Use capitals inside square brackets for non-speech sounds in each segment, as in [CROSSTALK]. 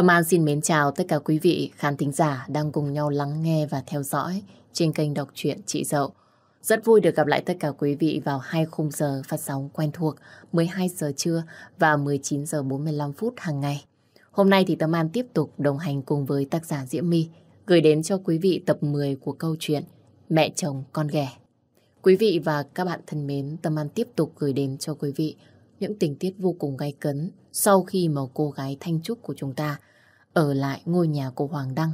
Tâm An xin mến chào tất cả quý vị khán thính giả đang cùng nhau lắng nghe và theo dõi trên kênh đọc truyện Chị Dậu. Rất vui được gặp lại tất cả quý vị vào hai khung giờ phát sóng quen thuộc 12 giờ trưa và 19 giờ 45 phút hàng ngày. Hôm nay thì Tâm An tiếp tục đồng hành cùng với tác giả Diễm My gửi đến cho quý vị tập 10 của câu chuyện Mẹ chồng con ghẻ. Quý vị và các bạn thân mến, Tâm An tiếp tục gửi đến cho quý vị những tình tiết vô cùng gay cấn sau khi mà cô gái Thanh Trúc của chúng ta ở lại ngôi nhà của Hoàng Đăng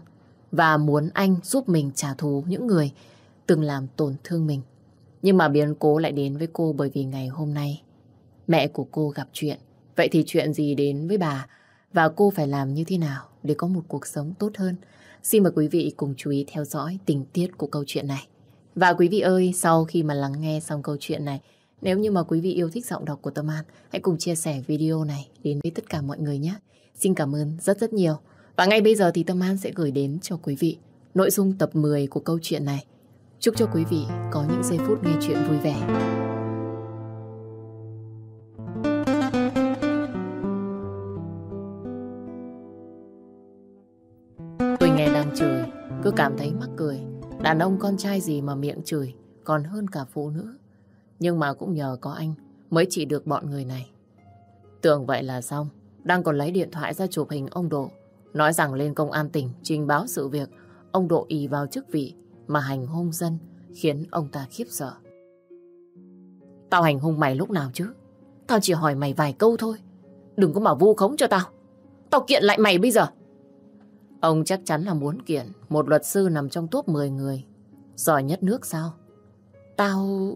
và muốn anh giúp mình trả thù những người từng làm tổn thương mình. Nhưng mà biến cố lại đến với cô bởi vì ngày hôm nay mẹ của cô gặp chuyện. Vậy thì chuyện gì đến với bà và cô phải làm như thế nào để có một cuộc sống tốt hơn? Xin mời quý vị cùng chú ý theo dõi tình tiết của câu chuyện này. Và quý vị ơi, sau khi mà lắng nghe xong câu chuyện này, nếu như mà quý vị yêu thích giọng đọc của Tâm An, hãy cùng chia sẻ video này đến với tất cả mọi người nhé. Xin cảm ơn rất rất nhiều. Và ngay bây giờ thì Tâm An sẽ gửi đến cho quý vị nội dung tập 10 của câu chuyện này. Chúc cho quý vị có những giây phút nghe chuyện vui vẻ. Tôi nghe đang chửi, cứ cảm thấy mắc cười. Đàn ông con trai gì mà miệng chửi, còn hơn cả phụ nữ. Nhưng mà cũng nhờ có anh mới chỉ được bọn người này. Tưởng vậy là xong, đang còn lấy điện thoại ra chụp hình ông Độ. Nói rằng lên công an tỉnh trình báo sự việc, ông Độ ý vào chức vị mà hành hung dân, khiến ông ta khiếp sợ. Tao hành hung mày lúc nào chứ? Tao chỉ hỏi mày vài câu thôi. Đừng có mà vu khống cho tao. Tao kiện lại mày bây giờ. Ông chắc chắn là muốn kiện một luật sư nằm trong top 10 người. Giỏi nhất nước sao? Tao...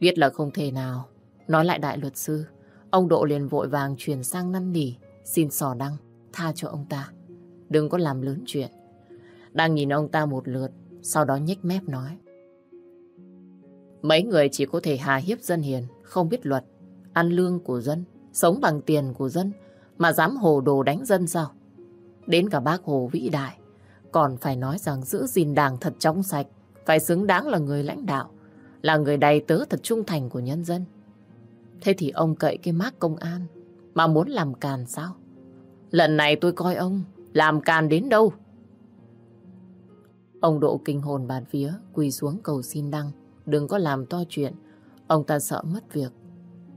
Biết là không thể nào. Nói lại đại luật sư. Ông Độ liền vội vàng chuyển sang năn nỉ, xin sò đăng, tha cho ông ta. Đừng có làm lớn chuyện. Đang nhìn ông ta một lượt, sau đó nhếch mép nói. Mấy người chỉ có thể hà hiếp dân hiền, không biết luật, ăn lương của dân, sống bằng tiền của dân, mà dám hồ đồ đánh dân sao? Đến cả bác Hồ vĩ đại, còn phải nói rằng giữ gìn đảng thật trong sạch, phải xứng đáng là người lãnh đạo, là người đầy tớ thật trung thành của nhân dân. Thế thì ông cậy cái mác công an, mà muốn làm càn sao? Lần này tôi coi ông làm càn đến đâu? Ông Độ kinh hồn bàn phía, quỳ xuống cầu xin đăng. Đừng có làm to chuyện, ông ta sợ mất việc.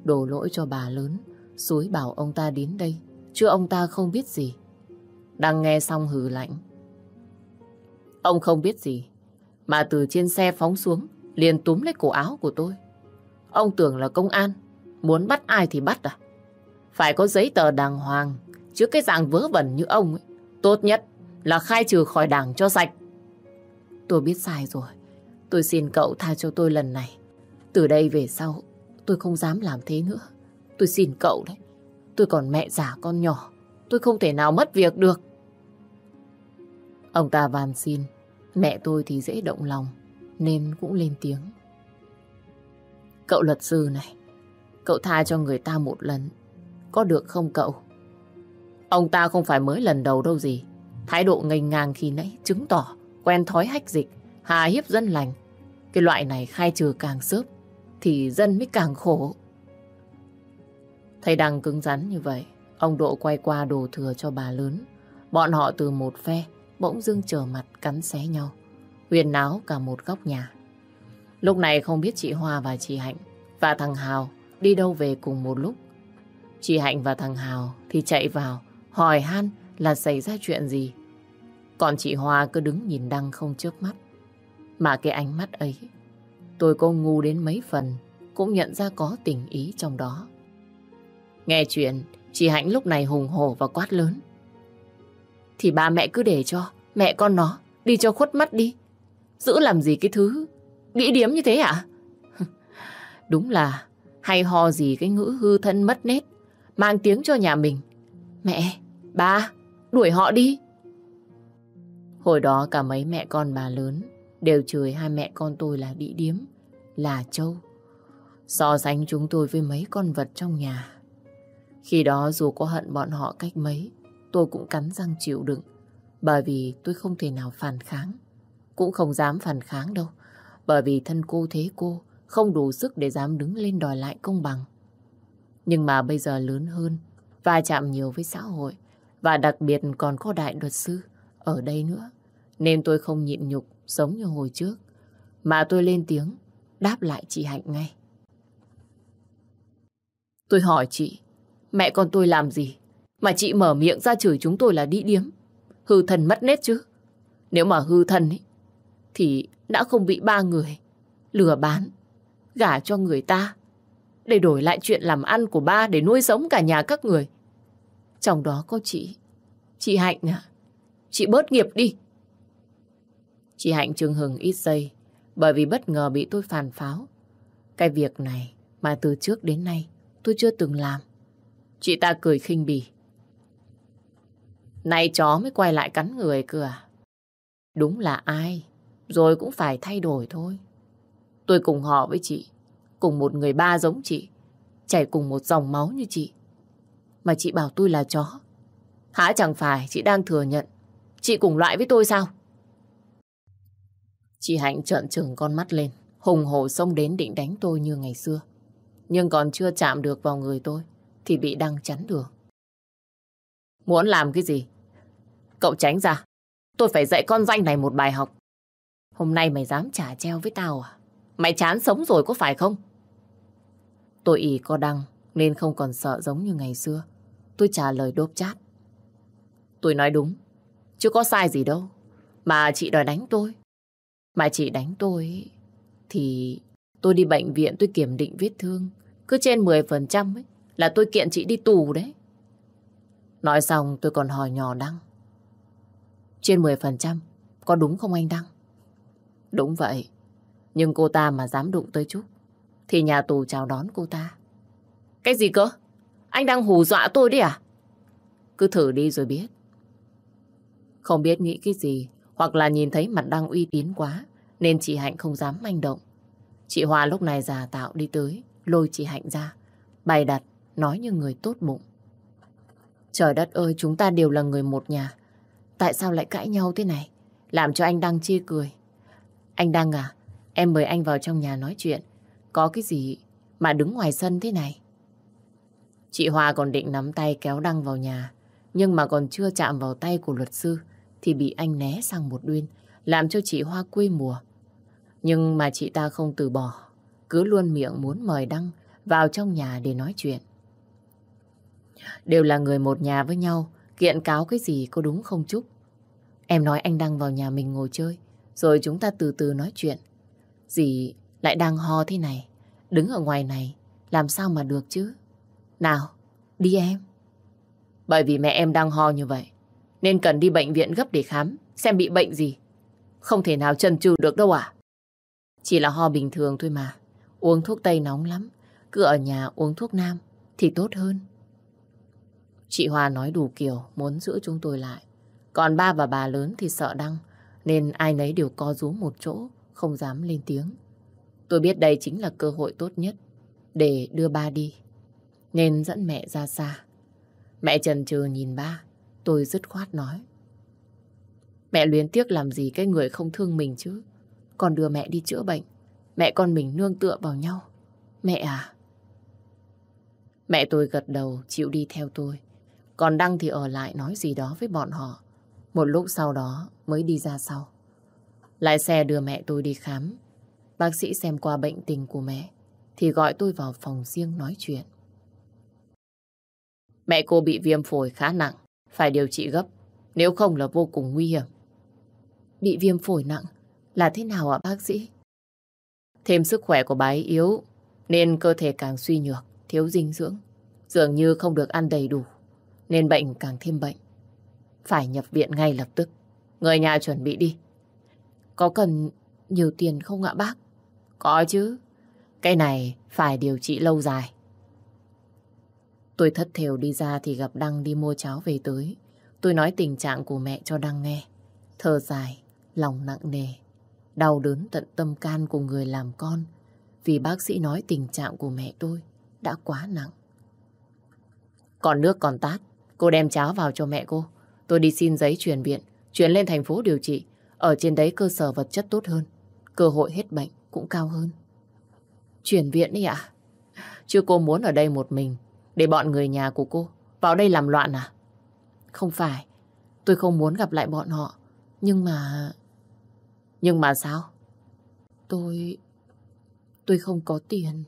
Đổ lỗi cho bà lớn, suối bảo ông ta đến đây, chứ ông ta không biết gì. Đăng nghe xong hừ lạnh. Ông không biết gì, mà từ trên xe phóng xuống, liền túm lấy cổ áo của tôi. Ông tưởng là công an, muốn bắt ai thì bắt à? Phải có giấy tờ đàng hoàng, chứ cái dạng vớ vẩn như ông ấy, tốt nhất là khai trừ khỏi đảng cho sạch. Tôi biết sai rồi. Tôi xin cậu tha cho tôi lần này. Từ đây về sau, tôi không dám làm thế nữa. Tôi xin cậu đấy. Tôi còn mẹ già con nhỏ. Tôi không thể nào mất việc được. Ông ta van xin. Mẹ tôi thì dễ động lòng. Nên cũng lên tiếng. Cậu luật sư này. Cậu tha cho người ta một lần. Có được không cậu? Ông ta không phải mới lần đầu đâu gì. Thái độ ngây ngang khi nãy chứng tỏ quen thói hách dịch, hà hiếp dân lành. Cái loại này khai trừ càng sớm, thì dân mới càng khổ. Thầy đang cứng rắn như vậy, ông Độ quay qua đồ thừa cho bà lớn. Bọn họ từ một phe, bỗng dưng trở mặt cắn xé nhau. Huyền náo cả một góc nhà. Lúc này không biết chị Hoa và chị Hạnh và thằng Hào đi đâu về cùng một lúc. Chị Hạnh và thằng Hào thì chạy vào hỏi han là xảy ra chuyện gì. Còn chị Hoa cứ đứng nhìn Đăng không chớp mắt. Mà cái ánh mắt ấy, tôi có ngu đến mấy phần, cũng nhận ra có tình ý trong đó. Nghe chuyện, chị Hạnh lúc này hùng hổ và quát lớn. Thì ba mẹ cứ để cho, mẹ con nó, đi cho khuất mắt đi. Giữ làm gì cái thứ, nghĩ điếm như thế ạ? [LAUGHS] Đúng là hay ho gì cái ngữ hư thân mất nét mang tiếng cho nhà mình. Mẹ, ba, đuổi họ đi. Hồi đó cả mấy mẹ con bà lớn đều chửi hai mẹ con tôi là bị điếm, là trâu. So sánh chúng tôi với mấy con vật trong nhà. Khi đó dù có hận bọn họ cách mấy, tôi cũng cắn răng chịu đựng. Bởi vì tôi không thể nào phản kháng. Cũng không dám phản kháng đâu. Bởi vì thân cô thế cô không đủ sức để dám đứng lên đòi lại công bằng. Nhưng mà bây giờ lớn hơn, va chạm nhiều với xã hội Và đặc biệt còn có đại luật sư ở đây nữa. Nên tôi không nhịn nhục giống như hồi trước. Mà tôi lên tiếng đáp lại chị Hạnh ngay. Tôi hỏi chị, mẹ con tôi làm gì? Mà chị mở miệng ra chửi chúng tôi là đi điếm. Hư thần mất nết chứ. Nếu mà hư thần ấy, thì đã không bị ba người lừa bán, gả cho người ta để đổi lại chuyện làm ăn của ba để nuôi sống cả nhà các người. Trong đó có chị. Chị Hạnh à? Chị bớt nghiệp đi. Chị Hạnh trừng hừng ít giây bởi vì bất ngờ bị tôi phản pháo. Cái việc này mà từ trước đến nay tôi chưa từng làm. Chị ta cười khinh bỉ. Này chó mới quay lại cắn người cơ à? Đúng là ai, rồi cũng phải thay đổi thôi. Tôi cùng họ với chị, cùng một người ba giống chị, chảy cùng một dòng máu như chị. Mà chị bảo tôi là chó. Hả chẳng phải chị đang thừa nhận chị cùng loại với tôi sao? Chị Hạnh trợn trừng con mắt lên, hùng hổ xông đến định đánh tôi như ngày xưa. Nhưng còn chưa chạm được vào người tôi, thì bị đăng chắn đường. Muốn làm cái gì? Cậu tránh ra. Tôi phải dạy con danh này một bài học. Hôm nay mày dám trả treo với tao à? Mày chán sống rồi có phải không? Tôi ý có đăng nên không còn sợ giống như ngày xưa. Tôi trả lời đốp chát. Tôi nói đúng, chứ có sai gì đâu. Mà chị đòi đánh tôi. Mà chị đánh tôi thì tôi đi bệnh viện tôi kiểm định vết thương. Cứ trên 10% ấy là tôi kiện chị đi tù đấy. Nói xong tôi còn hỏi nhỏ Đăng. Trên 10% có đúng không anh Đăng? Đúng vậy. Nhưng cô ta mà dám đụng tới Trúc thì nhà tù chào đón cô ta. Cái gì cơ? Anh đang hù dọa tôi đấy à? Cứ thử đi rồi biết. Không biết nghĩ cái gì hoặc là nhìn thấy mặt đang uy tín quá nên chị Hạnh không dám manh động. Chị Hoa lúc này già tạo đi tới lôi chị Hạnh ra bày đặt nói như người tốt bụng. Trời đất ơi chúng ta đều là người một nhà. Tại sao lại cãi nhau thế này? Làm cho anh Đăng chê cười. Anh Đăng à, em mời anh vào trong nhà nói chuyện. Có cái gì mà đứng ngoài sân thế này? Chị Hoa còn định nắm tay kéo Đăng vào nhà. Nhưng mà còn chưa chạm vào tay của luật sư thì bị anh né sang một bên, làm cho chị Hoa quê mùa. Nhưng mà chị ta không từ bỏ, cứ luôn miệng muốn mời Đăng vào trong nhà để nói chuyện. Đều là người một nhà với nhau, kiện cáo cái gì có đúng không Trúc? Em nói anh Đăng vào nhà mình ngồi chơi, rồi chúng ta từ từ nói chuyện. Dì lại đang ho thế này, đứng ở ngoài này, làm sao mà được chứ? Nào, đi em. Bởi vì mẹ em đang ho như vậy, nên cần đi bệnh viện gấp để khám, xem bị bệnh gì. Không thể nào chần chừ được đâu à? Chỉ là ho bình thường thôi mà. Uống thuốc tây nóng lắm. Cứ ở nhà uống thuốc nam thì tốt hơn. Chị Hoa nói đủ kiểu muốn giữ chúng tôi lại. Còn ba và bà lớn thì sợ đăng, nên ai nấy đều co rúm một chỗ, không dám lên tiếng. Tôi biết đây chính là cơ hội tốt nhất để đưa ba đi, nên dẫn mẹ ra xa. Mẹ trần trừ nhìn ba, tôi dứt khoát nói. Mẹ luyến tiếc làm gì cái người không thương mình chứ. Còn đưa mẹ đi chữa bệnh, mẹ con mình nương tựa vào nhau. Mẹ à? Mẹ tôi gật đầu chịu đi theo tôi. Còn Đăng thì ở lại nói gì đó với bọn họ. Một lúc sau đó mới đi ra sau. Lại xe đưa mẹ tôi đi khám. Bác sĩ xem qua bệnh tình của mẹ thì gọi tôi vào phòng riêng nói chuyện. Mẹ cô bị viêm phổi khá nặng, phải điều trị gấp, nếu không là vô cùng nguy hiểm. Bị viêm phổi nặng là thế nào ạ bác sĩ? Thêm sức khỏe của bà ấy yếu, nên cơ thể càng suy nhược, thiếu dinh dưỡng. Dường như không được ăn đầy đủ, nên bệnh càng thêm bệnh. Phải nhập viện ngay lập tức. Người nhà chuẩn bị đi. Có cần nhiều tiền không ạ bác? Có chứ. Cái này phải điều trị lâu dài. Tôi thất thểu đi ra thì gặp Đăng đi mua cháo về tới. Tôi nói tình trạng của mẹ cho Đăng nghe. Thở dài, lòng nặng nề. Đau đớn tận tâm can của người làm con. Vì bác sĩ nói tình trạng của mẹ tôi đã quá nặng. Còn nước còn tát, cô đem cháo vào cho mẹ cô. Tôi đi xin giấy chuyển viện, chuyển lên thành phố điều trị. Ở trên đấy cơ sở vật chất tốt hơn, cơ hội hết bệnh cũng cao hơn. Chuyển viện đi ạ? Chứ cô muốn ở đây một mình, để bọn người nhà của cô vào đây làm loạn à? không phải. Tôi không muốn gặp lại bọn họ. Nhưng mà... Nhưng mà sao? Tôi... Tôi không có tiền.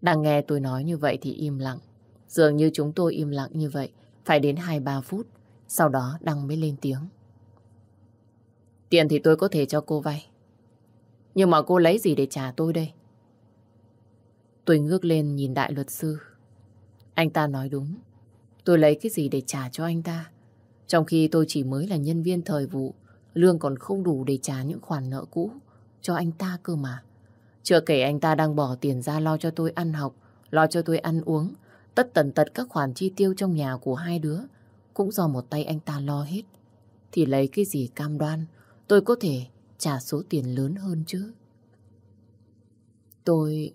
Đang nghe tôi nói như vậy thì im lặng. Dường như chúng tôi im lặng như vậy. Phải đến 2-3 phút. Sau đó Đăng mới lên tiếng. Tiền thì tôi có thể cho cô vay. Nhưng mà cô lấy gì để trả tôi đây? Tôi ngước lên nhìn đại luật sư. Anh ta nói đúng. Tôi lấy cái gì để trả cho anh ta? Trong khi tôi chỉ mới là nhân viên thời vụ, lương còn không đủ để trả những khoản nợ cũ cho anh ta cơ mà. Chưa kể anh ta đang bỏ tiền ra lo cho tôi ăn học, lo cho tôi ăn uống, tất tần tật các khoản chi tiêu trong nhà của hai đứa cũng do một tay anh ta lo hết. Thì lấy cái gì cam đoan tôi có thể trả số tiền lớn hơn chứ. Tôi...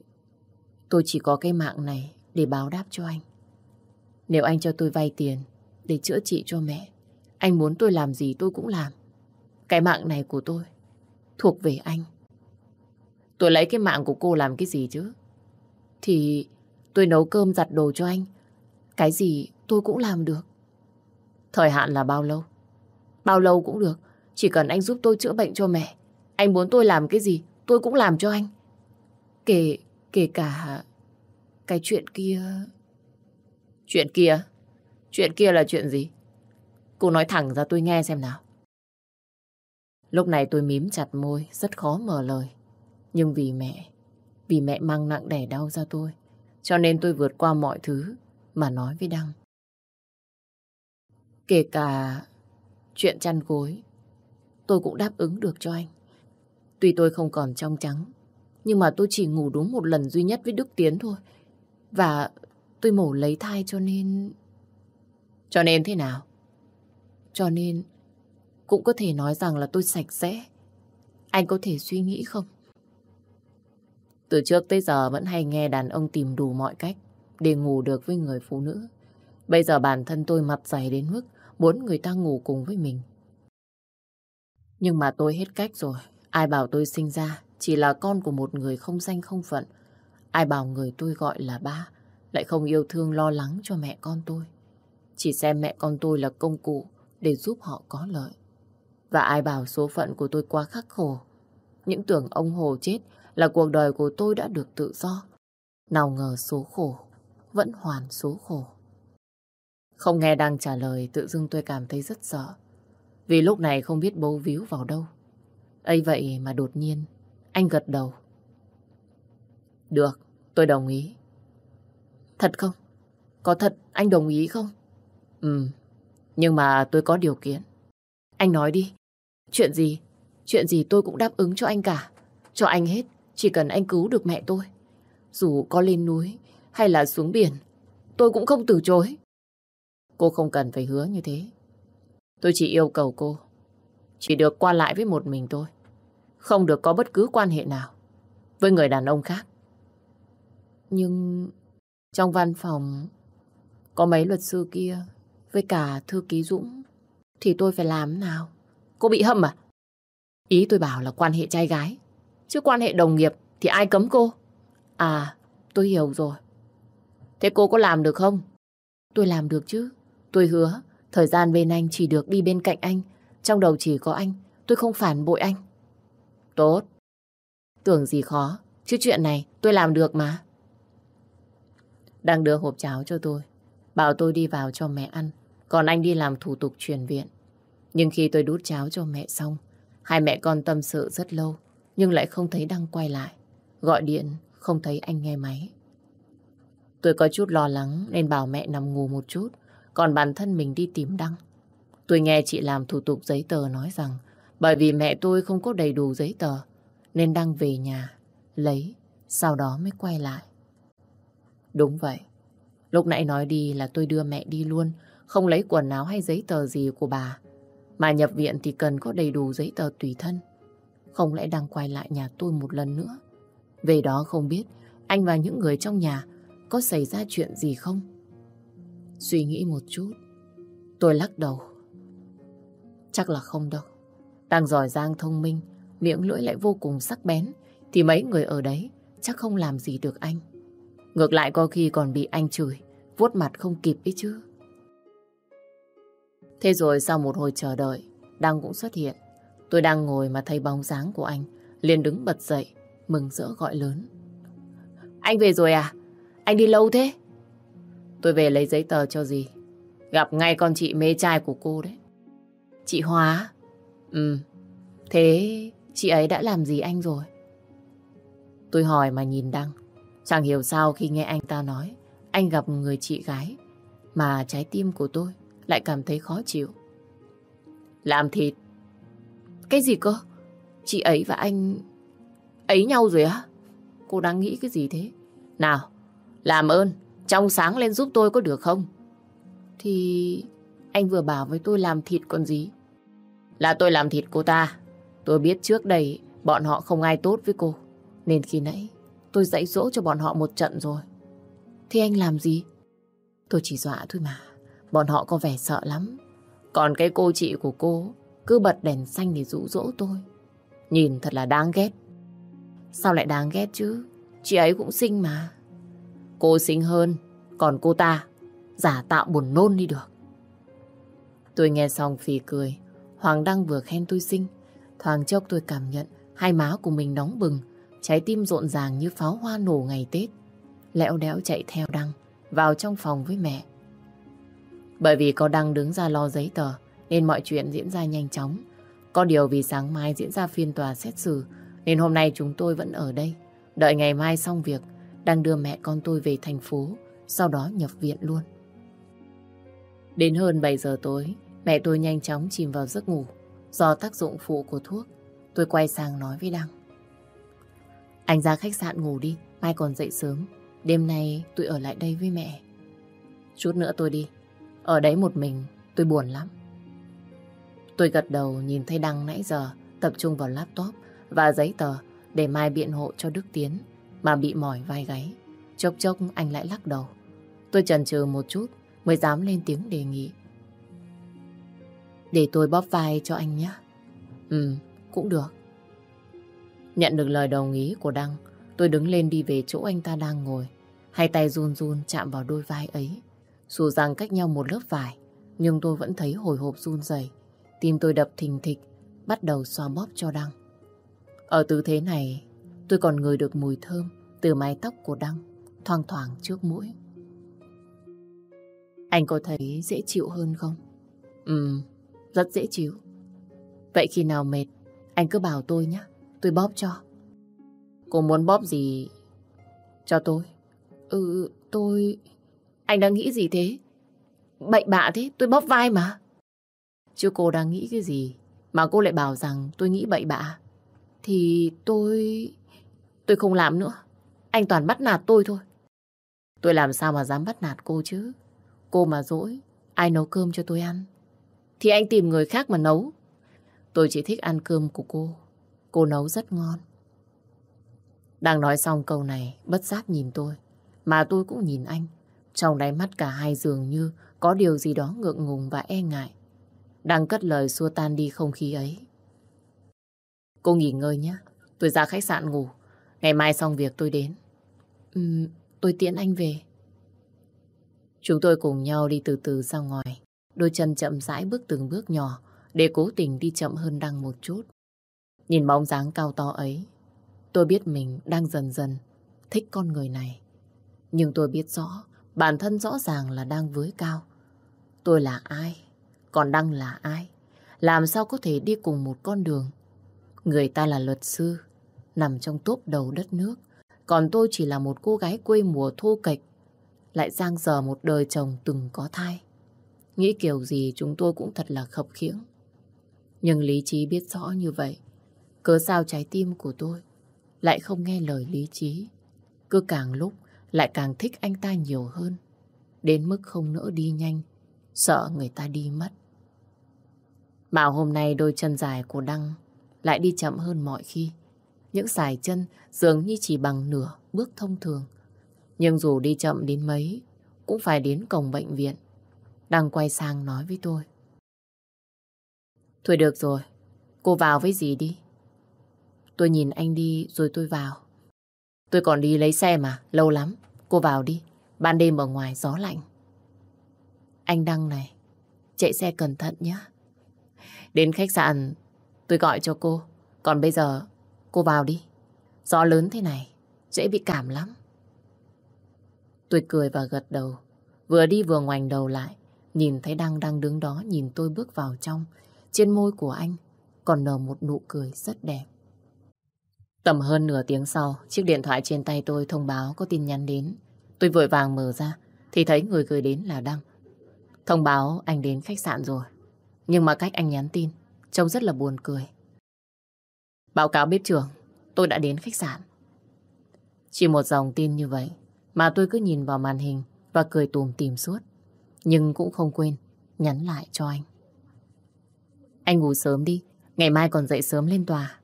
tôi chỉ có cái mạng này để báo đáp cho anh. Nếu anh cho tôi vay tiền để chữa trị cho mẹ, anh muốn tôi làm gì tôi cũng làm. Cái mạng này của tôi thuộc về anh. Tôi lấy cái mạng của cô làm cái gì chứ? Thì tôi nấu cơm giặt đồ cho anh. Cái gì tôi cũng làm được. Thời hạn là bao lâu? Bao lâu cũng được. Chỉ cần anh giúp tôi chữa bệnh cho mẹ. Anh muốn tôi làm cái gì, tôi cũng làm cho anh. Kể, kể cả cái chuyện kia... Chuyện kia? Chuyện kia là chuyện gì? Cô nói thẳng ra tôi nghe xem nào. Lúc này tôi mím chặt môi, rất khó mở lời. Nhưng vì mẹ, vì mẹ mang nặng đẻ đau ra tôi, cho nên tôi vượt qua mọi thứ mà nói với Đăng. Kể cả chuyện chăn gối, tôi cũng đáp ứng được cho anh. Tuy tôi không còn trong trắng, nhưng mà tôi chỉ ngủ đúng một lần duy nhất với Đức Tiến thôi. Và tôi mổ lấy thai cho nên... Cho nên thế nào? Cho nên cũng có thể nói rằng là tôi sạch sẽ. Anh có thể suy nghĩ không? Từ trước tới giờ vẫn hay nghe đàn ông tìm đủ mọi cách để ngủ được với người phụ nữ. Bây giờ bản thân tôi mặt dày đến mức muốn người ta ngủ cùng với mình. Nhưng mà tôi hết cách rồi. Ai bảo tôi sinh ra chỉ là con của một người không danh không phận. Ai bảo người tôi gọi là ba lại không yêu thương lo lắng cho mẹ con tôi. Chỉ xem mẹ con tôi là công cụ để giúp họ có lợi. Và ai bảo số phận của tôi quá khắc khổ. Những tưởng ông Hồ chết là cuộc đời của tôi đã được tự do. Nào ngờ số khổ vẫn hoàn số khổ. Không nghe đang trả lời, tự dưng tôi cảm thấy rất sợ. Vì lúc này không biết bố víu vào đâu. ấy vậy mà đột nhiên, anh gật đầu. Được, tôi đồng ý. Thật không? Có thật anh đồng ý không? Ừ, nhưng mà tôi có điều kiện. Anh nói đi. Chuyện gì? Chuyện gì tôi cũng đáp ứng cho anh cả. Cho anh hết, chỉ cần anh cứu được mẹ tôi. Dù có lên núi hay là xuống biển, tôi cũng không từ chối. Cô không cần phải hứa như thế. Tôi chỉ yêu cầu cô, chỉ được qua lại với một mình tôi. Không được có bất cứ quan hệ nào với người đàn ông khác. Nhưng trong văn phòng có mấy luật sư kia với cả thư ký Dũng thì tôi phải làm nào? Cô bị hâm à? Ý tôi bảo là quan hệ trai gái chứ quan hệ đồng nghiệp thì ai cấm cô? À, tôi hiểu rồi. Thế cô có làm được không? Tôi làm được chứ. Tôi hứa, thời gian bên anh chỉ được đi bên cạnh anh. Trong đầu chỉ có anh, tôi không phản bội anh. Tốt. Tưởng gì khó, chứ chuyện này tôi làm được mà. Đang đưa hộp cháo cho tôi. Bảo tôi đi vào cho mẹ ăn. Còn anh đi làm thủ tục chuyển viện. Nhưng khi tôi đút cháo cho mẹ xong, hai mẹ con tâm sự rất lâu, nhưng lại không thấy Đăng quay lại. Gọi điện, không thấy anh nghe máy. Tôi có chút lo lắng nên bảo mẹ nằm ngủ một chút, còn bản thân mình đi tìm Đăng. Tôi nghe chị làm thủ tục giấy tờ nói rằng bởi vì mẹ tôi không có đầy đủ giấy tờ nên Đăng về nhà, lấy, sau đó mới quay lại. Đúng vậy. Lúc nãy nói đi là tôi đưa mẹ đi luôn, không lấy quần áo hay giấy tờ gì của bà. Mà nhập viện thì cần có đầy đủ giấy tờ tùy thân. Không lẽ đang quay lại nhà tôi một lần nữa? Về đó không biết anh và những người trong nhà có xảy ra chuyện gì không? Suy nghĩ một chút, tôi lắc đầu. Chắc là không đâu. Đang giỏi giang thông minh, miệng lưỡi lại vô cùng sắc bén, thì mấy người ở đấy chắc không làm gì được anh. Ngược lại có khi còn bị anh chửi, vuốt mặt không kịp ấy chứ. Thế rồi sau một hồi chờ đợi, Đăng cũng xuất hiện. Tôi đang ngồi mà thấy bóng dáng của anh, liền đứng bật dậy, mừng rỡ gọi lớn. Anh về rồi à? Anh đi lâu thế? Tôi về lấy giấy tờ cho gì? Gặp ngay con chị mê trai của cô đấy. Chị Hóa? Ừ. Thế chị ấy đã làm gì anh rồi? Tôi hỏi mà nhìn Đăng. Chẳng hiểu sao khi nghe anh ta nói anh gặp người chị gái mà trái tim của tôi lại cảm thấy khó chịu. Làm thịt? Cái gì cơ? Chị ấy và anh ấy nhau rồi á? Cô đang nghĩ cái gì thế? Nào, làm ơn, trong sáng lên giúp tôi có được không? Thì anh vừa bảo với tôi làm thịt còn gì? Là tôi làm thịt cô ta. Tôi biết trước đây bọn họ không ai tốt với cô. Nên khi nãy tôi dạy dỗ cho bọn họ một trận rồi. Thế anh làm gì? Tôi chỉ dọa thôi mà. Bọn họ có vẻ sợ lắm. Còn cái cô chị của cô cứ bật đèn xanh để dụ dỗ tôi. Nhìn thật là đáng ghét. Sao lại đáng ghét chứ? Chị ấy cũng xinh mà. Cô xinh hơn, còn cô ta giả tạo buồn nôn đi được. Tôi nghe xong phì cười. Hoàng Đăng vừa khen tôi xinh. Thoáng chốc tôi cảm nhận hai má của mình nóng bừng. Trái tim rộn ràng như pháo hoa nổ ngày Tết. Lẽo đẽo chạy theo Đăng vào trong phòng với mẹ. Bởi vì có Đăng đứng ra lo giấy tờ nên mọi chuyện diễn ra nhanh chóng. Có điều vì sáng mai diễn ra phiên tòa xét xử nên hôm nay chúng tôi vẫn ở đây. Đợi ngày mai xong việc, đang đưa mẹ con tôi về thành phố, sau đó nhập viện luôn. Đến hơn 7 giờ tối, mẹ tôi nhanh chóng chìm vào giấc ngủ. Do tác dụng phụ của thuốc, tôi quay sang nói với Đăng. Anh ra khách sạn ngủ đi, mai còn dậy sớm. Đêm nay tôi ở lại đây với mẹ. Chút nữa tôi đi. Ở đấy một mình, tôi buồn lắm. Tôi gật đầu nhìn thấy Đăng nãy giờ tập trung vào laptop và giấy tờ để mai biện hộ cho Đức Tiến mà bị mỏi vai gáy. Chốc chốc anh lại lắc đầu. Tôi chần chừ một chút mới dám lên tiếng đề nghị. Để tôi bóp vai cho anh nhé. Ừ, cũng được. Nhận được lời đồng ý của Đăng, tôi đứng lên đi về chỗ anh ta đang ngồi. Hai tay run run chạm vào đôi vai ấy. Dù rằng cách nhau một lớp vải, nhưng tôi vẫn thấy hồi hộp run rẩy. Tim tôi đập thình thịch, bắt đầu xoa bóp cho Đăng. Ở tư thế này, tôi còn ngửi được mùi thơm từ mái tóc của Đăng, thoang thoảng trước mũi. Anh có thấy dễ chịu hơn không? Ừ, rất dễ chịu. Vậy khi nào mệt, anh cứ bảo tôi nhé, tôi bóp cho. Cô muốn bóp gì cho tôi? Ừ, tôi... Anh đang nghĩ gì thế? Bậy bạ thế, tôi bóp vai mà. Chứ cô đang nghĩ cái gì mà cô lại bảo rằng tôi nghĩ bậy bạ? Thì tôi... Tôi không làm nữa. Anh toàn bắt nạt tôi thôi. Tôi làm sao mà dám bắt nạt cô chứ? Cô mà dỗi, ai nấu cơm cho tôi ăn? Thì anh tìm người khác mà nấu. Tôi chỉ thích ăn cơm của cô. Cô nấu rất ngon. Đang nói xong câu này, bất giác nhìn tôi. Mà tôi cũng nhìn anh. Trong đáy mắt cả hai dường như có điều gì đó ngượng ngùng và e ngại. Đang cất lời xua tan đi không khí ấy. Cô nghỉ ngơi nhé. Tôi ra khách sạn ngủ. Ngày mai xong việc tôi đến. Ừ, tôi tiễn anh về. Chúng tôi cùng nhau đi từ từ ra ngoài. Đôi chân chậm rãi bước từng bước nhỏ để cố tình đi chậm hơn Đăng một chút. Nhìn bóng dáng cao to ấy, tôi biết mình đang dần dần thích con người này. Nhưng tôi biết rõ, bản thân rõ ràng là đang với cao. Tôi là ai? Còn Đăng là ai? Làm sao có thể đi cùng một con đường? Người ta là luật sư, nằm trong tốp đầu đất nước. Còn tôi chỉ là một cô gái quê mùa thô kệch, lại giang dở một đời chồng từng có thai. Nghĩ kiểu gì chúng tôi cũng thật là khập khiễng. Nhưng lý trí biết rõ như vậy, cớ sao trái tim của tôi lại không nghe lời lý trí. Cứ càng lúc lại càng thích anh ta nhiều hơn, đến mức không nỡ đi nhanh, sợ người ta đi mất. Bảo hôm nay đôi chân dài của Đăng lại đi chậm hơn mọi khi. Những sải chân dường như chỉ bằng nửa bước thông thường. Nhưng dù đi chậm đến mấy, cũng phải đến cổng bệnh viện. Đăng quay sang nói với tôi. Thôi được rồi, cô vào với gì đi. Tôi nhìn anh đi rồi tôi vào. Tôi còn đi lấy xe mà, lâu lắm. Cô vào đi, ban đêm ở ngoài gió lạnh. Anh Đăng này, chạy xe cẩn thận nhé. Đến khách sạn tôi gọi cho cô. Còn bây giờ cô vào đi. Gió lớn thế này, dễ bị cảm lắm. Tôi cười và gật đầu. Vừa đi vừa ngoảnh đầu lại. Nhìn thấy Đăng đang đứng đó nhìn tôi bước vào trong. Trên môi của anh còn nở một nụ cười rất đẹp. Tầm hơn nửa tiếng sau, chiếc điện thoại trên tay tôi thông báo có tin nhắn đến. Tôi vội vàng mở ra, thì thấy người gửi đến là Đăng. Thông báo anh đến khách sạn rồi. Nhưng mà cách anh nhắn tin, trông rất là buồn cười. Báo cáo bếp trưởng, tôi đã đến khách sạn. Chỉ một dòng tin như vậy, mà tôi cứ nhìn vào màn hình và cười tùm tìm suốt. Nhưng cũng không quên nhắn lại cho anh. Anh ngủ sớm đi, ngày mai còn dậy sớm lên tòa.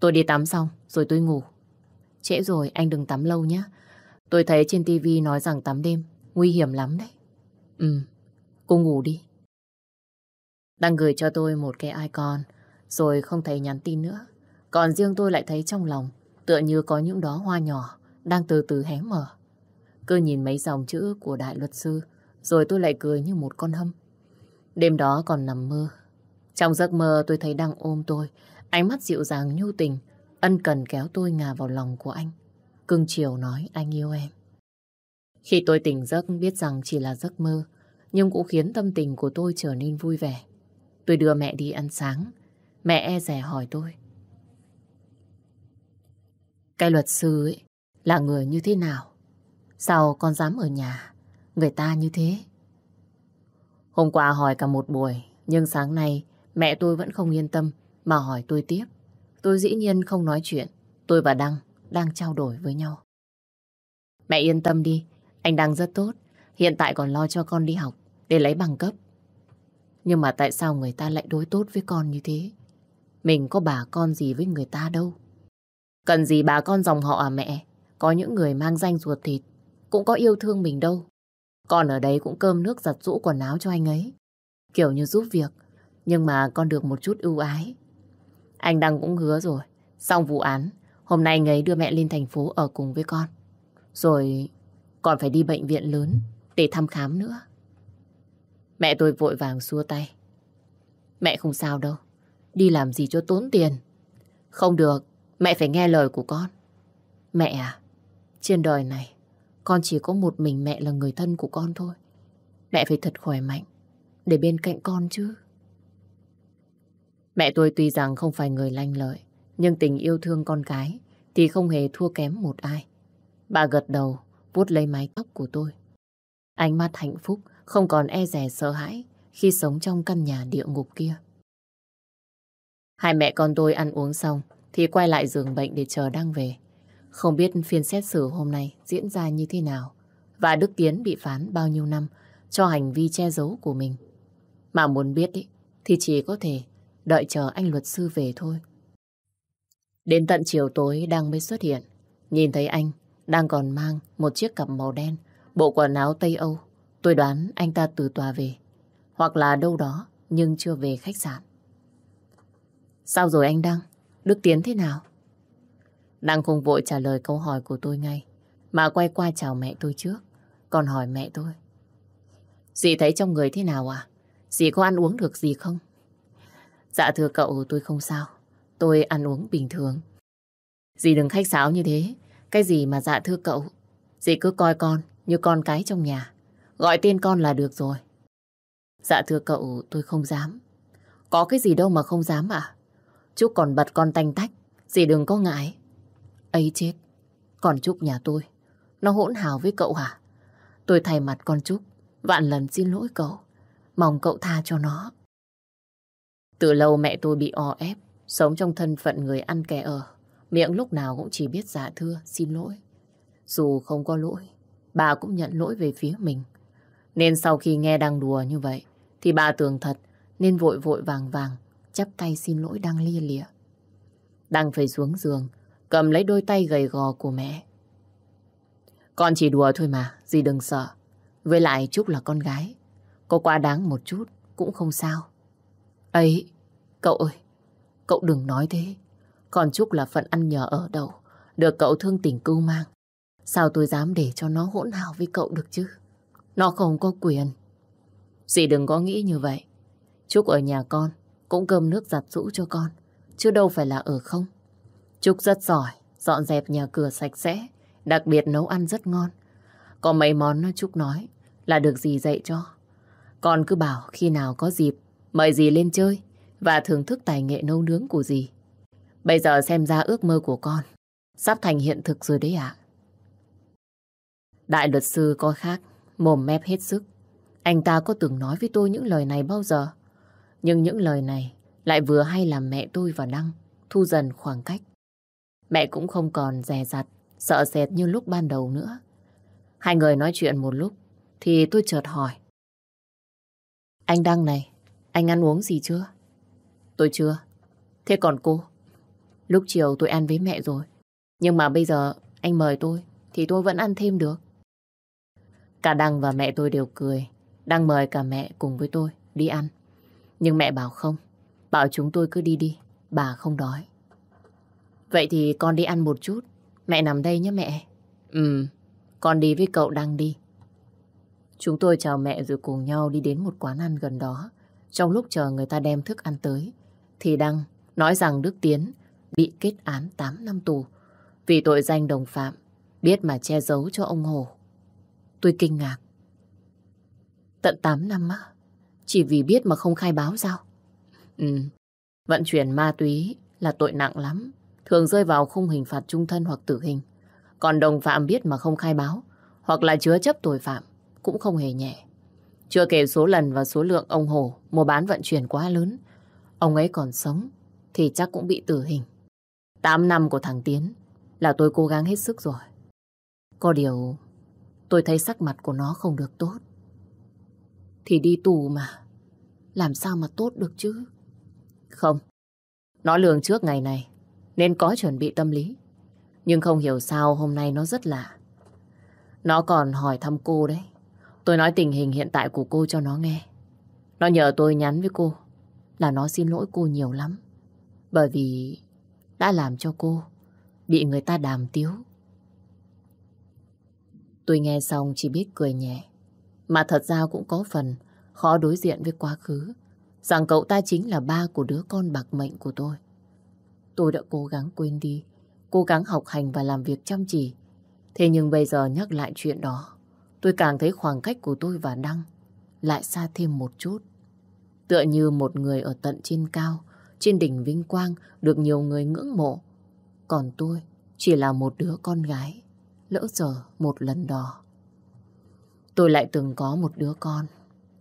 Tôi đi tắm xong, rồi tôi ngủ. Trễ rồi, anh đừng tắm lâu nhé. Tôi thấy trên tivi nói rằng tắm đêm nguy hiểm lắm đấy. Ừ, cô ngủ đi. Đang gửi cho tôi một cái icon, rồi không thấy nhắn tin nữa. Còn riêng tôi lại thấy trong lòng, tựa như có những đóa hoa nhỏ đang từ từ hé mở. Cứ nhìn mấy dòng chữ của đại luật sư, rồi tôi lại cười như một con hâm. Đêm đó còn nằm mơ. Trong giấc mơ tôi thấy đang ôm tôi, ánh mắt dịu dàng nhu tình, ân cần kéo tôi ngả vào lòng của anh. Cưng chiều nói anh yêu em. Khi tôi tỉnh giấc biết rằng chỉ là giấc mơ, nhưng cũng khiến tâm tình của tôi trở nên vui vẻ. Tôi đưa mẹ đi ăn sáng. Mẹ e rẻ hỏi tôi. Cái luật sư ấy là người như thế nào? Sao con dám ở nhà? Người ta như thế. Hôm qua hỏi cả một buổi, nhưng sáng nay mẹ tôi vẫn không yên tâm mà hỏi tôi tiếp. Tôi dĩ nhiên không nói chuyện. Tôi và Đăng đang trao đổi với nhau. Mẹ yên tâm đi, anh Đăng rất tốt. Hiện tại còn lo cho con đi học để lấy bằng cấp. Nhưng mà tại sao người ta lại đối tốt với con như thế? Mình có bà con gì với người ta đâu. Cần gì bà con dòng họ à mẹ? Có những người mang danh ruột thịt, cũng có yêu thương mình đâu. Con ở đấy cũng cơm nước giặt rũ quần áo cho anh ấy. Kiểu như giúp việc, nhưng mà con được một chút ưu ái. Anh Đăng cũng hứa rồi, xong vụ án, hôm nay anh ấy đưa mẹ lên thành phố ở cùng với con. Rồi còn phải đi bệnh viện lớn để thăm khám nữa. Mẹ tôi vội vàng xua tay. Mẹ không sao đâu. Đi làm gì cho tốn tiền. Không được, mẹ phải nghe lời của con. Mẹ à, trên đời này, con chỉ có một mình mẹ là người thân của con thôi. Mẹ phải thật khỏe mạnh, để bên cạnh con chứ. Mẹ tôi tuy rằng không phải người lanh lợi, nhưng tình yêu thương con cái thì không hề thua kém một ai. Bà gật đầu, vuốt lấy mái tóc của tôi. Ánh mắt hạnh phúc, không còn e rè sợ hãi khi sống trong căn nhà địa ngục kia. Hai mẹ con tôi ăn uống xong thì quay lại giường bệnh để chờ Đăng về. Không biết phiên xét xử hôm nay diễn ra như thế nào và Đức Tiến bị phán bao nhiêu năm cho hành vi che giấu của mình. Mà muốn biết ý, thì chỉ có thể đợi chờ anh luật sư về thôi. Đến tận chiều tối đang mới xuất hiện, nhìn thấy anh đang còn mang một chiếc cặp màu đen, bộ quần áo Tây Âu. Tôi đoán anh ta từ tòa về, hoặc là đâu đó nhưng chưa về khách sạn. Sao rồi anh Đăng? Đức Tiến thế nào? đang không vội trả lời câu hỏi của tôi ngay, mà quay qua chào mẹ tôi trước, còn hỏi mẹ tôi. Dì thấy trong người thế nào à? Dì có ăn uống được gì không? Dạ thưa cậu tôi không sao, tôi ăn uống bình thường. Dì đừng khách sáo như thế, cái gì mà dạ thưa cậu, dì cứ coi con như con cái trong nhà. Gọi tên con là được rồi. Dạ thưa cậu, tôi không dám. Có cái gì đâu mà không dám à? Trúc còn bật con tanh tách, dì đừng có ngại. ấy chết, còn Trúc nhà tôi, nó hỗn hào với cậu hả? Tôi thay mặt con Trúc, vạn lần xin lỗi cậu. Mong cậu tha cho nó. Từ lâu mẹ tôi bị o ép, sống trong thân phận người ăn kẻ ở. Miệng lúc nào cũng chỉ biết dạ thưa, xin lỗi. Dù không có lỗi, bà cũng nhận lỗi về phía mình. Nên sau khi nghe đang đùa như vậy, thì bà tưởng thật nên vội vội vàng vàng chắp tay xin lỗi đang lia lịa. Đang phải xuống giường, cầm lấy đôi tay gầy gò của mẹ. Con chỉ đùa thôi mà, gì đừng sợ. Với lại Trúc là con gái, có quá đáng một chút cũng không sao. Ấy, cậu ơi, cậu đừng nói thế. Còn Trúc là phận ăn nhờ ở đậu được cậu thương tình cưu mang. Sao tôi dám để cho nó hỗn hào với cậu được chứ? Nó không có quyền. Dì đừng có nghĩ như vậy. Trúc ở nhà con, cũng cơm nước giặt rũ cho con, chứ đâu phải là ở không. Trúc rất giỏi, dọn dẹp nhà cửa sạch sẽ, đặc biệt nấu ăn rất ngon. Có mấy món Trúc nói là được dì dạy cho. Con cứ bảo khi nào có dịp, mời dì lên chơi và thưởng thức tài nghệ nấu nướng của dì. Bây giờ xem ra ước mơ của con sắp thành hiện thực rồi đấy ạ. Đại luật sư có khác, mồm mép hết sức. Anh ta có từng nói với tôi những lời này bao giờ? Nhưng những lời này lại vừa hay làm mẹ tôi và Đăng thu dần khoảng cách. Mẹ cũng không còn dè dặt, sợ sệt như lúc ban đầu nữa. Hai người nói chuyện một lúc, thì tôi chợt hỏi. Anh Đăng này, anh ăn uống gì chưa? Tôi chưa. Thế còn cô? Lúc chiều tôi ăn với mẹ rồi. Nhưng mà bây giờ anh mời tôi, thì tôi vẫn ăn thêm được. Cả Đăng và mẹ tôi đều cười. Đăng mời cả mẹ cùng với tôi đi ăn. Nhưng mẹ bảo không. Bảo chúng tôi cứ đi đi. Bà không đói. Vậy thì con đi ăn một chút. Mẹ nằm đây nhé mẹ. Ừ, con đi với cậu Đăng đi. Chúng tôi chào mẹ rồi cùng nhau đi đến một quán ăn gần đó. Trong lúc chờ người ta đem thức ăn tới, thì Đăng nói rằng Đức Tiến bị kết án 8 năm tù vì tội danh đồng phạm, biết mà che giấu cho ông Hồ. Tôi kinh ngạc. Tận 8 năm á? Chỉ vì biết mà không khai báo sao? Ừ, vận chuyển ma túy là tội nặng lắm, thường rơi vào khung hình phạt trung thân hoặc tử hình. Còn đồng phạm biết mà không khai báo, hoặc là chứa chấp tội phạm, cũng không hề nhẹ. Chưa kể số lần và số lượng ông Hồ mua bán vận chuyển quá lớn. Ông ấy còn sống thì chắc cũng bị tử hình. 8 năm của thằng Tiến là tôi cố gắng hết sức rồi. Có điều tôi thấy sắc mặt của nó không được tốt. Thì đi tù mà. Làm sao mà tốt được chứ? Không. Nó lường trước ngày này, nên có chuẩn bị tâm lý. Nhưng không hiểu sao hôm nay nó rất lạ. Nó còn hỏi thăm cô đấy. Tôi nói tình hình hiện tại của cô cho nó nghe. Nó nhờ tôi nhắn với cô, là nó xin lỗi cô nhiều lắm. Bởi vì đã làm cho cô bị người ta đàm tiếu. Tôi nghe xong chỉ biết cười nhẹ. Mà thật ra cũng có phần khó đối diện với quá khứ. Rằng cậu ta chính là ba của đứa con bạc mệnh của tôi. Tôi đã cố gắng quên đi. Cố gắng học hành và làm việc chăm chỉ. Thế nhưng bây giờ nhắc lại chuyện đó. Tôi càng thấy khoảng cách của tôi và Đăng lại xa thêm một chút. Tựa như một người ở tận trên cao, trên đỉnh vinh quang được nhiều người ngưỡng mộ. Còn tôi chỉ là một đứa con gái, lỡ giờ một lần đó. Tôi lại từng có một đứa con,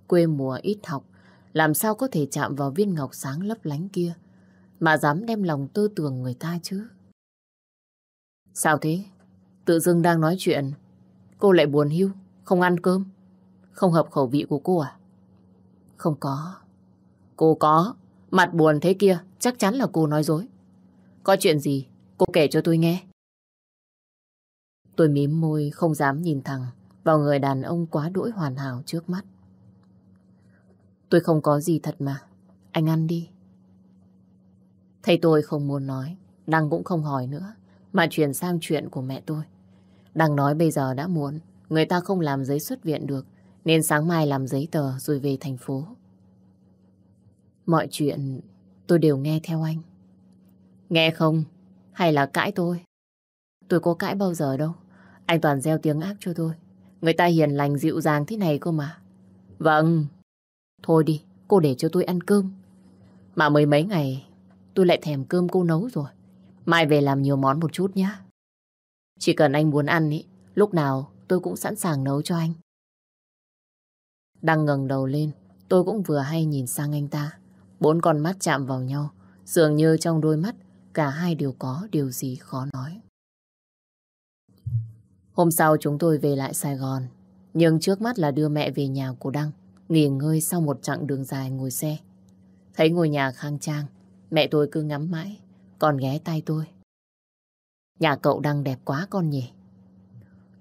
quê mùa ít học, làm sao có thể chạm vào viên ngọc sáng lấp lánh kia, mà dám đem lòng tư tưởng người ta chứ. Sao thế? Tự dưng đang nói chuyện, cô lại buồn hưu không ăn cơm, không hợp khẩu vị của cô à? Không có. Cô có, mặt buồn thế kia, chắc chắn là cô nói dối. Có chuyện gì, cô kể cho tôi nghe. Tôi mím môi không dám nhìn thẳng vào người đàn ông quá đỗi hoàn hảo trước mắt. Tôi không có gì thật mà. Anh ăn đi. Thầy tôi không muốn nói, Đăng cũng không hỏi nữa, mà chuyển sang chuyện của mẹ tôi. Đăng nói bây giờ đã muộn, người ta không làm giấy xuất viện được, nên sáng mai làm giấy tờ rồi về thành phố. Mọi chuyện tôi đều nghe theo anh. Nghe không? Hay là cãi tôi? Tôi có cãi bao giờ đâu. Anh toàn gieo tiếng ác cho tôi. Người ta hiền lành dịu dàng thế này cơ mà. Vâng. Thôi đi, cô để cho tôi ăn cơm. Mà mới mấy ngày tôi lại thèm cơm cô nấu rồi. Mai về làm nhiều món một chút nhé. Chỉ cần anh muốn ăn ý, lúc nào tôi cũng sẵn sàng nấu cho anh. Đang ngẩng đầu lên, tôi cũng vừa hay nhìn sang anh ta. Bốn con mắt chạm vào nhau, dường như trong đôi mắt cả hai đều có điều gì khó nói. Hôm sau chúng tôi về lại Sài Gòn, nhưng trước mắt là đưa mẹ về nhà của Đăng, nghỉ ngơi sau một chặng đường dài ngồi xe. Thấy ngôi nhà khang trang, mẹ tôi cứ ngắm mãi, còn ghé tay tôi. Nhà cậu Đăng đẹp quá con nhỉ.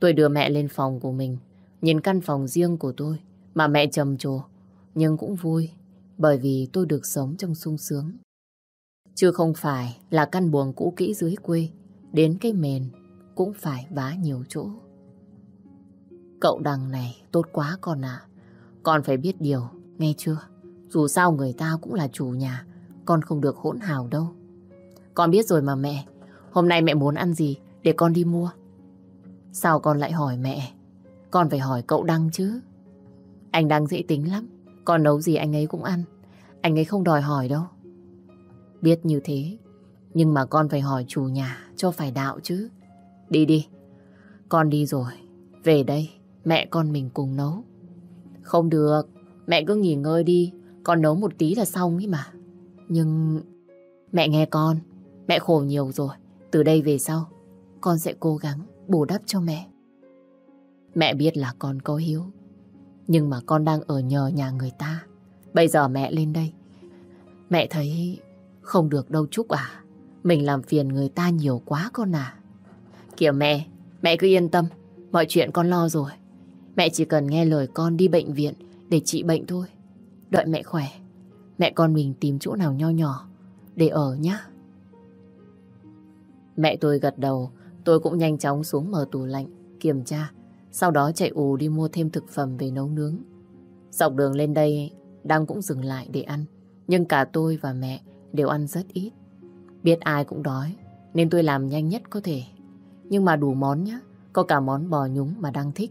Tôi đưa mẹ lên phòng của mình, nhìn căn phòng riêng của tôi, mà mẹ trầm trồ, nhưng cũng vui, bởi vì tôi được sống trong sung sướng. Chứ không phải là căn buồng cũ kỹ dưới quê, đến cái mền cũng phải vá nhiều chỗ. Cậu đằng này tốt quá con ạ. Con phải biết điều, nghe chưa? Dù sao người ta cũng là chủ nhà, con không được hỗn hào đâu. Con biết rồi mà mẹ, hôm nay mẹ muốn ăn gì để con đi mua. Sao con lại hỏi mẹ? Con phải hỏi cậu Đăng chứ. Anh Đăng dễ tính lắm, con nấu gì anh ấy cũng ăn. Anh ấy không đòi hỏi đâu. Biết như thế, nhưng mà con phải hỏi chủ nhà cho phải đạo chứ. Đi đi, con đi rồi, về đây, mẹ con mình cùng nấu. Không được, mẹ cứ nghỉ ngơi đi, con nấu một tí là xong ấy mà. Nhưng mẹ nghe con, mẹ khổ nhiều rồi, từ đây về sau, con sẽ cố gắng bù đắp cho mẹ. Mẹ biết là con có hiếu, nhưng mà con đang ở nhờ nhà người ta. Bây giờ mẹ lên đây, mẹ thấy không được đâu Trúc à. Mình làm phiền người ta nhiều quá con à. Kìa mẹ, mẹ cứ yên tâm, mọi chuyện con lo rồi. Mẹ chỉ cần nghe lời con đi bệnh viện để trị bệnh thôi. Đợi mẹ khỏe, mẹ con mình tìm chỗ nào nho nhỏ để ở nhá. Mẹ tôi gật đầu, tôi cũng nhanh chóng xuống mở tủ lạnh, kiểm tra. Sau đó chạy ù đi mua thêm thực phẩm về nấu nướng. Dọc đường lên đây, đang cũng dừng lại để ăn. Nhưng cả tôi và mẹ đều ăn rất ít. Biết ai cũng đói, nên tôi làm nhanh nhất có thể. Nhưng mà đủ món nhá, có cả món bò nhúng mà đang thích.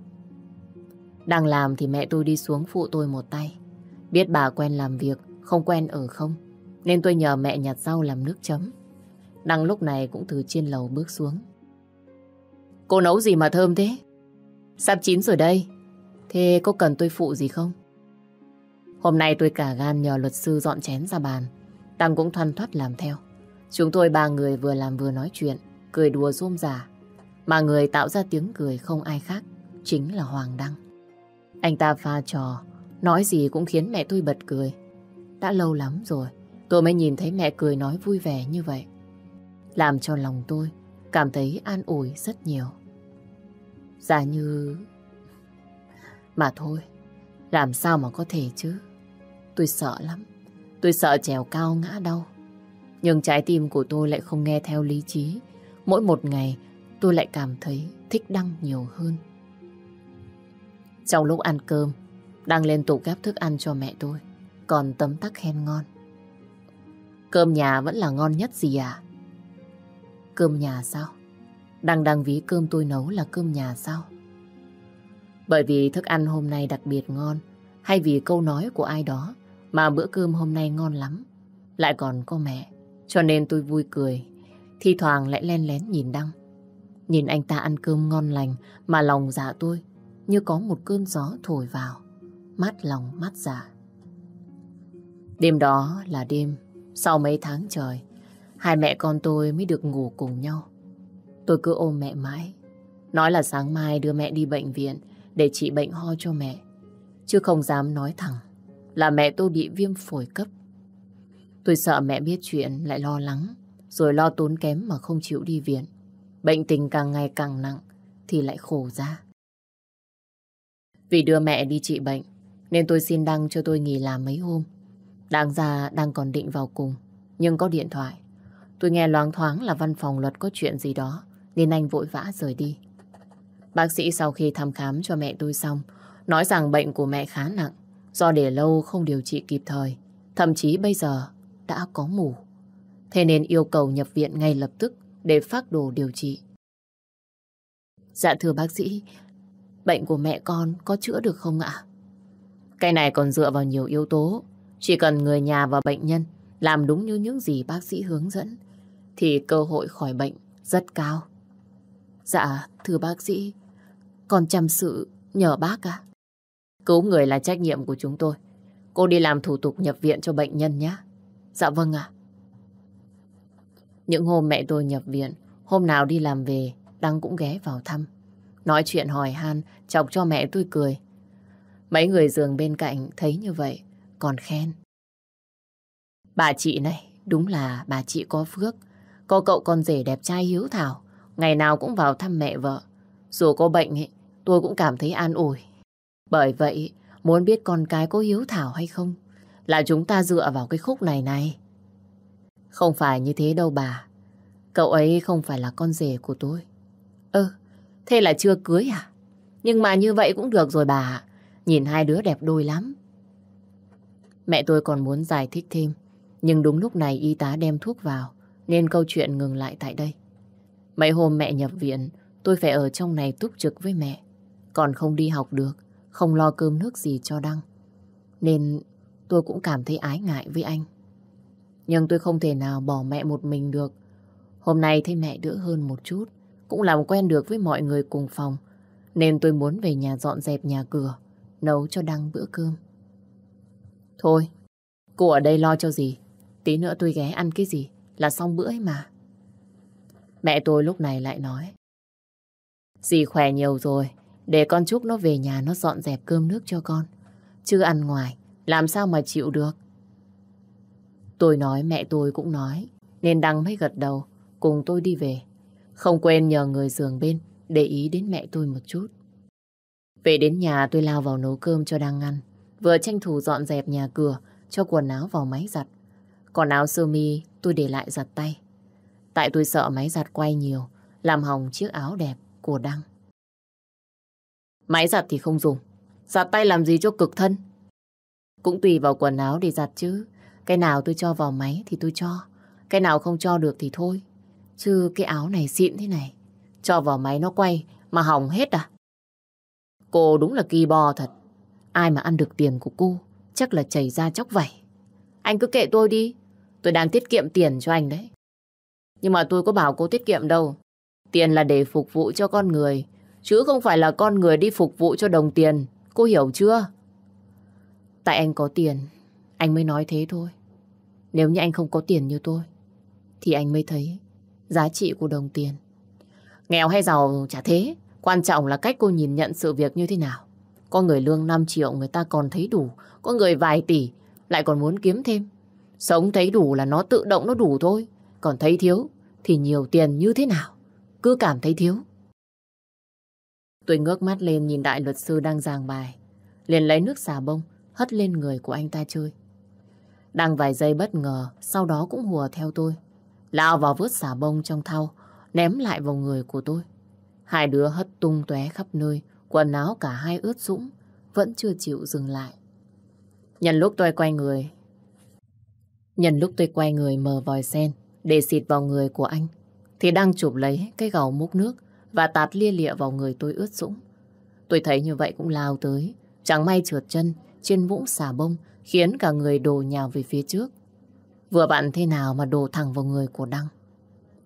Đang làm thì mẹ tôi đi xuống phụ tôi một tay. Biết bà quen làm việc, không quen ở không. Nên tôi nhờ mẹ nhặt rau làm nước chấm. Đăng lúc này cũng từ trên lầu bước xuống. Cô nấu gì mà thơm thế? Sắp chín rồi đây. Thế có cần tôi phụ gì không? Hôm nay tôi cả gan nhờ luật sư dọn chén ra bàn. tăng cũng thoăn thoắt làm theo. Chúng tôi ba người vừa làm vừa nói chuyện, cười đùa rôm rả. Mà người tạo ra tiếng cười không ai khác, chính là Hoàng Đăng. Anh ta pha trò, nói gì cũng khiến mẹ tôi bật cười. Đã lâu lắm rồi, tôi mới nhìn thấy mẹ cười nói vui vẻ như vậy. Làm cho lòng tôi cảm thấy an ủi rất nhiều. Giả như... Mà thôi, làm sao mà có thể chứ? Tôi sợ lắm. Tôi sợ trèo cao ngã đau. Nhưng trái tim của tôi lại không nghe theo lý trí. Mỗi một ngày tôi lại cảm thấy thích Đăng nhiều hơn. Trong lúc ăn cơm, Đăng lên tủ gắp thức ăn cho mẹ tôi. Còn tấm tắc khen ngon. Cơm nhà vẫn là ngon nhất gì à? Cơm nhà sao? Đăng đăng ví cơm tôi nấu là cơm nhà sao? Bởi vì thức ăn hôm nay đặc biệt ngon hay vì câu nói của ai đó mà bữa cơm hôm nay ngon lắm. Lại còn có mẹ. Cho nên tôi vui cười. Thi thoảng lại len lén nhìn Đăng. Nhìn anh ta ăn cơm ngon lành mà lòng dạ tôi như có một cơn gió thổi vào. Mát lòng mát dạ. Đêm đó là đêm sau mấy tháng trời hai mẹ con tôi mới được ngủ cùng nhau. Tôi cứ ôm mẹ mãi. Nói là sáng mai đưa mẹ đi bệnh viện để trị bệnh ho cho mẹ. Chứ không dám nói thẳng là mẹ tôi bị viêm phổi cấp. Tôi sợ mẹ biết chuyện lại lo lắng, rồi lo tốn kém mà không chịu đi viện. Bệnh tình càng ngày càng nặng thì lại khổ ra. Vì đưa mẹ đi trị bệnh, nên tôi xin đăng cho tôi nghỉ làm mấy hôm. Đáng ra đang còn định vào cùng, nhưng có điện thoại. Tôi nghe loáng thoáng là văn phòng luật có chuyện gì đó, nên anh vội vã rời đi. Bác sĩ sau khi thăm khám cho mẹ tôi xong, nói rằng bệnh của mẹ khá nặng, Do để lâu không điều trị kịp thời, thậm chí bây giờ đã có mủ. Thế nên yêu cầu nhập viện ngay lập tức để phát đồ điều trị. Dạ thưa bác sĩ, bệnh của mẹ con có chữa được không ạ? Cái này còn dựa vào nhiều yếu tố. Chỉ cần người nhà và bệnh nhân làm đúng như những gì bác sĩ hướng dẫn, thì cơ hội khỏi bệnh rất cao. Dạ, thưa bác sĩ, con chăm sự nhờ bác à? Cứu người là trách nhiệm của chúng tôi. Cô đi làm thủ tục nhập viện cho bệnh nhân nhé. Dạ vâng ạ. Những hôm mẹ tôi nhập viện, hôm nào đi làm về, Đăng cũng ghé vào thăm. Nói chuyện hỏi han, chọc cho mẹ tôi cười. Mấy người giường bên cạnh thấy như vậy, còn khen. Bà chị này, đúng là bà chị có phước. Có cậu con rể đẹp trai hiếu thảo, ngày nào cũng vào thăm mẹ vợ. Dù có bệnh ấy, tôi cũng cảm thấy an ủi. Bởi vậy, muốn biết con cái có hiếu thảo hay không, là chúng ta dựa vào cái khúc này này. Không phải như thế đâu bà. Cậu ấy không phải là con rể của tôi. Ơ, thế là chưa cưới à? Nhưng mà như vậy cũng được rồi bà. nhìn hai đứa đẹp đôi lắm. Mẹ tôi còn muốn giải thích thêm, nhưng đúng lúc này y tá đem thuốc vào, nên câu chuyện ngừng lại tại đây. Mấy hôm mẹ nhập viện, tôi phải ở trong này túc trực với mẹ. Còn không đi học được, không lo cơm nước gì cho Đăng. Nên tôi cũng cảm thấy ái ngại với anh. Nhưng tôi không thể nào bỏ mẹ một mình được. Hôm nay thấy mẹ đỡ hơn một chút, cũng làm quen được với mọi người cùng phòng. Nên tôi muốn về nhà dọn dẹp nhà cửa, nấu cho Đăng bữa cơm. Thôi, cô ở đây lo cho gì? Tí nữa tôi ghé ăn cái gì là xong bữa ấy mà. Mẹ tôi lúc này lại nói. Dì khỏe nhiều rồi, để con Trúc nó về nhà nó dọn dẹp cơm nước cho con. Chứ ăn ngoài, làm sao mà chịu được. Tôi nói mẹ tôi cũng nói, nên Đăng mới gật đầu, cùng tôi đi về. Không quên nhờ người giường bên, để ý đến mẹ tôi một chút. Về đến nhà tôi lao vào nấu cơm cho Đăng ăn, vừa tranh thủ dọn dẹp nhà cửa, cho quần áo vào máy giặt. Còn áo sơ mi tôi để lại giặt tay. Tại tôi sợ máy giặt quay nhiều, làm hỏng chiếc áo đẹp của Đăng. Máy giặt thì không dùng, giặt tay làm gì cho cực thân. Cũng tùy vào quần áo để giặt chứ. Cái nào tôi cho vào máy thì tôi cho. Cái nào không cho được thì thôi. Chứ cái áo này xịn thế này. Cho vào máy nó quay mà hỏng hết à? Cô đúng là kỳ bò thật. Ai mà ăn được tiền của cô chắc là chảy ra chóc vảy. Anh cứ kệ tôi đi. Tôi đang tiết kiệm tiền cho anh đấy. Nhưng mà tôi có bảo cô tiết kiệm đâu. Tiền là để phục vụ cho con người. Chứ không phải là con người đi phục vụ cho đồng tiền. Cô hiểu chưa? Tại anh có tiền, anh mới nói thế thôi. Nếu như anh không có tiền như tôi, thì anh mới thấy giá trị của đồng tiền. Nghèo hay giàu chả thế. Quan trọng là cách cô nhìn nhận sự việc như thế nào. Có người lương 5 triệu người ta còn thấy đủ. Có người vài tỷ lại còn muốn kiếm thêm. Sống thấy đủ là nó tự động nó đủ thôi. Còn thấy thiếu thì nhiều tiền như thế nào? Cứ cảm thấy thiếu. Tôi ngước mắt lên nhìn đại luật sư đang giảng bài. Liền lấy nước xà bông hất lên người của anh ta chơi. Đang vài giây bất ngờ, sau đó cũng hùa theo tôi. Lao vào vớt xà bông trong thau, ném lại vào người của tôi. Hai đứa hất tung tóe khắp nơi, quần áo cả hai ướt sũng, vẫn chưa chịu dừng lại. Nhân lúc tôi quay người, nhân lúc tôi quay người mở vòi sen để xịt vào người của anh, thì đang chụp lấy cái gầu múc nước và tạt lia lịa vào người tôi ướt sũng. Tôi thấy như vậy cũng lao tới, chẳng may trượt chân trên vũng xà bông khiến cả người đổ nhào về phía trước. Vừa bạn thế nào mà đổ thẳng vào người của Đăng.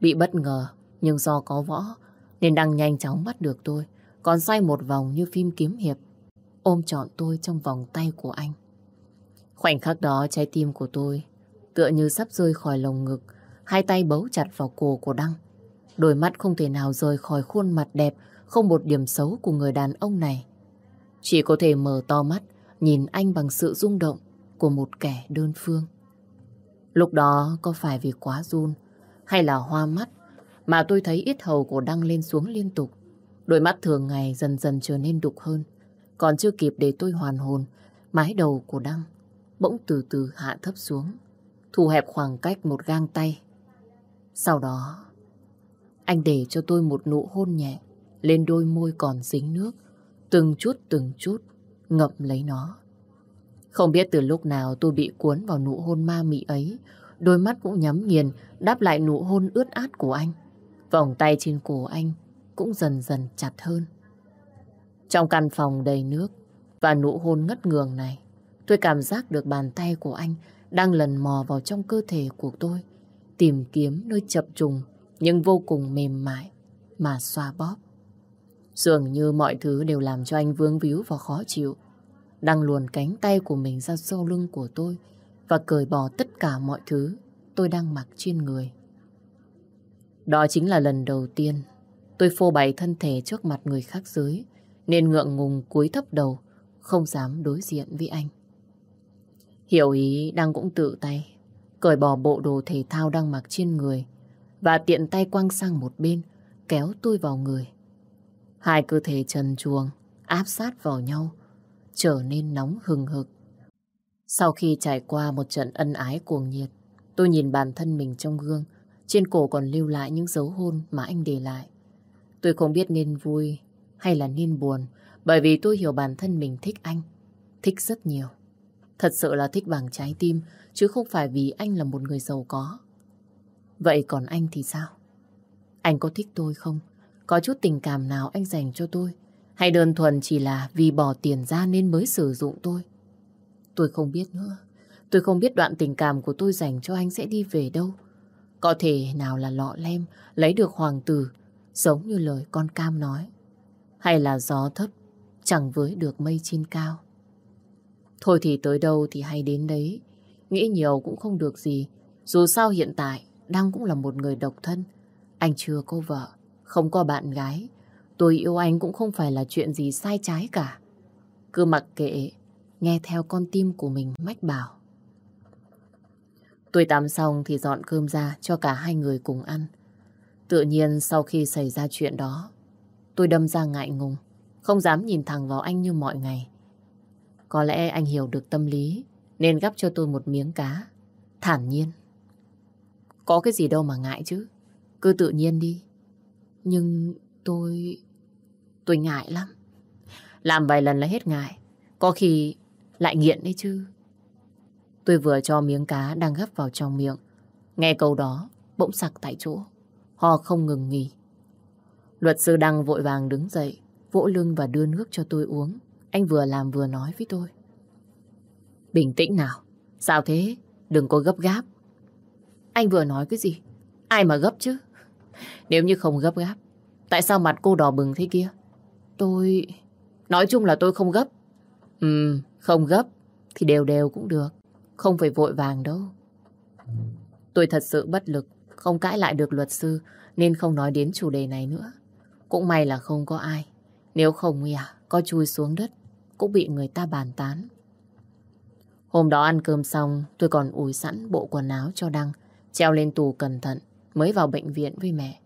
Bị bất ngờ, nhưng do có võ, nên Đăng nhanh chóng bắt được tôi, còn xoay một vòng như phim kiếm hiệp, ôm trọn tôi trong vòng tay của anh. Khoảnh khắc đó trái tim của tôi tựa như sắp rơi khỏi lồng ngực, hai tay bấu chặt vào cổ của Đăng. Đôi mắt không thể nào rời khỏi khuôn mặt đẹp, không một điểm xấu của người đàn ông này. Chỉ có thể mở to mắt, nhìn anh bằng sự rung động của một kẻ đơn phương. Lúc đó có phải vì quá run hay là hoa mắt mà tôi thấy ít hầu của Đăng lên xuống liên tục. Đôi mắt thường ngày dần dần trở nên đục hơn. Còn chưa kịp để tôi hoàn hồn, mái đầu của Đăng bỗng từ từ hạ thấp xuống, thu hẹp khoảng cách một gang tay. Sau đó, anh để cho tôi một nụ hôn nhẹ lên đôi môi còn dính nước, từng chút từng chút ngậm lấy nó. Không biết từ lúc nào tôi bị cuốn vào nụ hôn ma mị ấy, đôi mắt cũng nhắm nghiền đáp lại nụ hôn ướt át của anh. Vòng tay trên cổ anh cũng dần dần chặt hơn. Trong căn phòng đầy nước và nụ hôn ngất ngường này, tôi cảm giác được bàn tay của anh đang lần mò vào trong cơ thể của tôi, tìm kiếm nơi chập trùng nhưng vô cùng mềm mại mà xoa bóp. Dường như mọi thứ đều làm cho anh vướng víu và khó chịu. Đang luồn cánh tay của mình ra sau lưng của tôi và cởi bỏ tất cả mọi thứ, tôi đang mặc trên người. Đó chính là lần đầu tiên tôi phô bày thân thể trước mặt người khác giới, nên ngượng ngùng cúi thấp đầu, không dám đối diện với anh. Hiểu ý, đang cũng tự tay, cởi bỏ bộ đồ thể thao đang mặc trên người và tiện tay quăng sang một bên, kéo tôi vào người. Hai cơ thể trần chuồng áp sát vào nhau trở nên nóng hừng hực. Sau khi trải qua một trận ân ái cuồng nhiệt, tôi nhìn bản thân mình trong gương, trên cổ còn lưu lại những dấu hôn mà anh để lại. Tôi không biết nên vui hay là nên buồn, Bởi vì tôi hiểu bản thân mình thích anh. Thích rất nhiều. Thật sự là thích bằng trái tim, chứ không phải vì anh là một người giàu có. Vậy còn anh thì sao? Anh có thích tôi không? Có chút tình cảm nào anh dành cho tôi? Hay đơn thuần chỉ là vì bỏ tiền ra nên mới sử dụng tôi? Tôi không biết nữa. Tôi không biết đoạn tình cảm của tôi dành cho anh sẽ đi về đâu. Có thể nào là lọ lem lấy được hoàng tử giống như lời con cam nói. Hay là gió thấp chẳng với được mây trên cao. Thôi thì tới đâu thì hay đến đấy. Nghĩ nhiều cũng không được gì. Dù sao hiện tại Đăng cũng là một người độc thân. Anh chưa có vợ, không có bạn gái. Tôi yêu anh cũng không phải là chuyện gì sai trái cả. Cứ mặc kệ, nghe theo con tim của mình mách bảo. Tôi tắm xong thì dọn cơm ra cho cả hai người cùng ăn. Tự nhiên sau khi xảy ra chuyện đó, tôi đâm ra ngại ngùng, không dám nhìn thẳng vào anh như mọi ngày. Có lẽ anh hiểu được tâm lý, nên gắp cho tôi một miếng cá, thản nhiên. Có cái gì đâu mà ngại chứ, cứ tự nhiên đi. Nhưng tôi... tôi ngại lắm. Làm vài lần là hết ngại, có khi lại nghiện đấy chứ. Tôi vừa cho miếng cá đang gấp vào trong miệng. Nghe câu đó, bỗng sặc tại chỗ. Ho không ngừng nghỉ. Luật sư Đăng vội vàng đứng dậy, vỗ lưng và đưa nước cho tôi uống. Anh vừa làm vừa nói với tôi. Bình tĩnh nào. Sao thế? Đừng có gấp gáp. Anh vừa nói cái gì? Ai mà gấp chứ? Nếu như không gấp gáp, tại sao mặt cô đỏ bừng thế kia? Tôi... Nói chung là tôi không gấp. Ừ, không gấp thì đều đều cũng được. Không phải vội vàng đâu. Tôi thật sự bất lực, không cãi lại được luật sư nên không nói đến chủ đề này nữa. Cũng may là không có ai. Nếu không à, có chui xuống đất cũng bị người ta bàn tán. Hôm đó ăn cơm xong, tôi còn ủi sẵn bộ quần áo cho Đăng, treo lên tủ cẩn thận, mới vào bệnh viện với mẹ.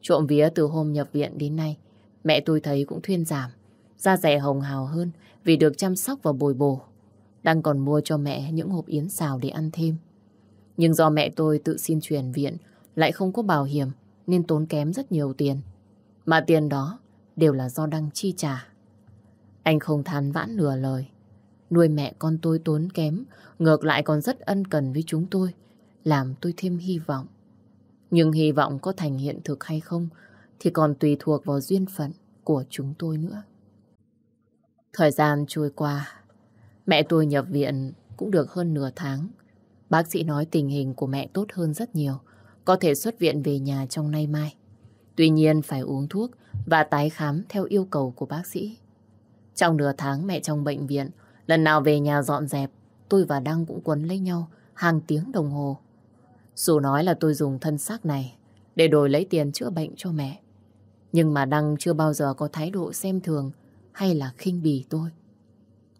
Trộm vía từ hôm nhập viện đến nay, mẹ tôi thấy cũng thuyên giảm, da rẻ hồng hào hơn vì được chăm sóc và bồi bổ. đang còn mua cho mẹ những hộp yến xào để ăn thêm. Nhưng do mẹ tôi tự xin chuyển viện, lại không có bảo hiểm, nên tốn kém rất nhiều tiền. Mà tiền đó đều là do Đăng chi trả. Anh không than vãn nửa lời. Nuôi mẹ con tôi tốn kém, ngược lại còn rất ân cần với chúng tôi, làm tôi thêm hy vọng. Nhưng hy vọng có thành hiện thực hay không thì còn tùy thuộc vào duyên phận của chúng tôi nữa. Thời gian trôi qua, mẹ tôi nhập viện cũng được hơn nửa tháng. Bác sĩ nói tình hình của mẹ tốt hơn rất nhiều, có thể xuất viện về nhà trong nay mai. Tuy nhiên phải uống thuốc và tái khám theo yêu cầu của bác sĩ. Trong nửa tháng mẹ trong bệnh viện, lần nào về nhà dọn dẹp, tôi và Đăng cũng quấn lấy nhau hàng tiếng đồng hồ. Dù nói là tôi dùng thân xác này để đổi lấy tiền chữa bệnh cho mẹ. Nhưng mà Đăng chưa bao giờ có thái độ xem thường hay là khinh bỉ tôi.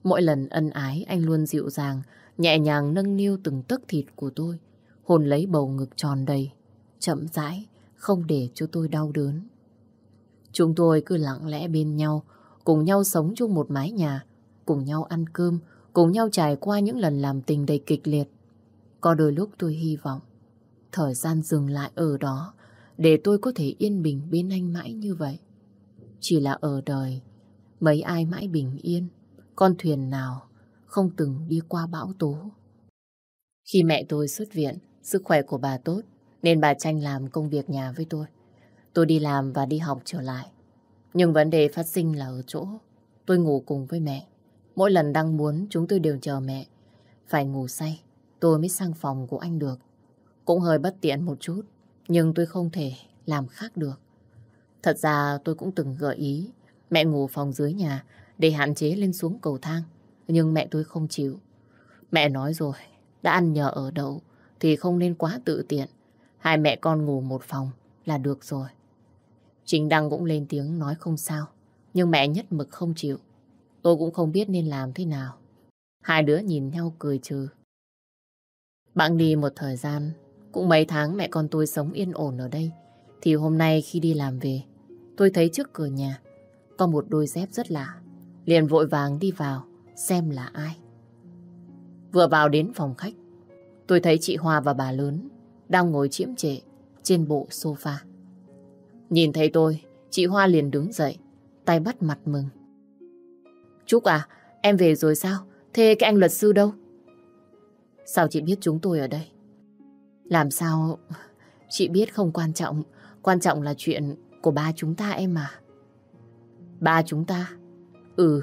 Mỗi lần ân ái anh luôn dịu dàng, nhẹ nhàng nâng niu từng tấc thịt của tôi, hôn lấy bầu ngực tròn đầy, chậm rãi, không để cho tôi đau đớn. Chúng tôi cứ lặng lẽ bên nhau, cùng nhau sống chung một mái nhà, cùng nhau ăn cơm, cùng nhau trải qua những lần làm tình đầy kịch liệt. Có đôi lúc tôi hy vọng thời gian dừng lại ở đó để tôi có thể yên bình bên anh mãi như vậy. Chỉ là ở đời, mấy ai mãi bình yên, con thuyền nào không từng đi qua bão tố. Khi mẹ tôi xuất viện, sức khỏe của bà tốt, nên bà tranh làm công việc nhà với tôi. Tôi đi làm và đi học trở lại. Nhưng vấn đề phát sinh là ở chỗ tôi ngủ cùng với mẹ. Mỗi lần đang muốn chúng tôi đều chờ mẹ. Phải ngủ say, tôi mới sang phòng của anh được. Cũng hơi bất tiện một chút, nhưng tôi không thể làm khác được. Thật ra tôi cũng từng gợi ý mẹ ngủ phòng dưới nhà để hạn chế lên xuống cầu thang. Nhưng mẹ tôi không chịu. Mẹ nói rồi, đã ăn nhờ ở đậu thì không nên quá tự tiện. Hai mẹ con ngủ một phòng là được rồi. Chính Đăng cũng lên tiếng nói không sao. Nhưng mẹ nhất mực không chịu. Tôi cũng không biết nên làm thế nào. Hai đứa nhìn nhau cười trừ. Bạn đi một thời gian, cũng mấy tháng mẹ con tôi sống yên ổn ở đây. Thì hôm nay khi đi làm về, tôi thấy trước cửa nhà có một đôi dép rất lạ. Liền vội vàng đi vào, xem là ai. Vừa vào đến phòng khách, tôi thấy chị Hoa và bà lớn đang ngồi chiếm trệ trên bộ sofa. Nhìn thấy tôi, chị Hoa liền đứng dậy, tay bắt mặt mừng. Trúc à, em về rồi sao? Thế cái anh luật sư đâu? Sao chị biết chúng tôi ở đây? Làm sao chị biết không quan trọng. Quan trọng là chuyện của ba chúng ta em à. Ba chúng ta? Ừ,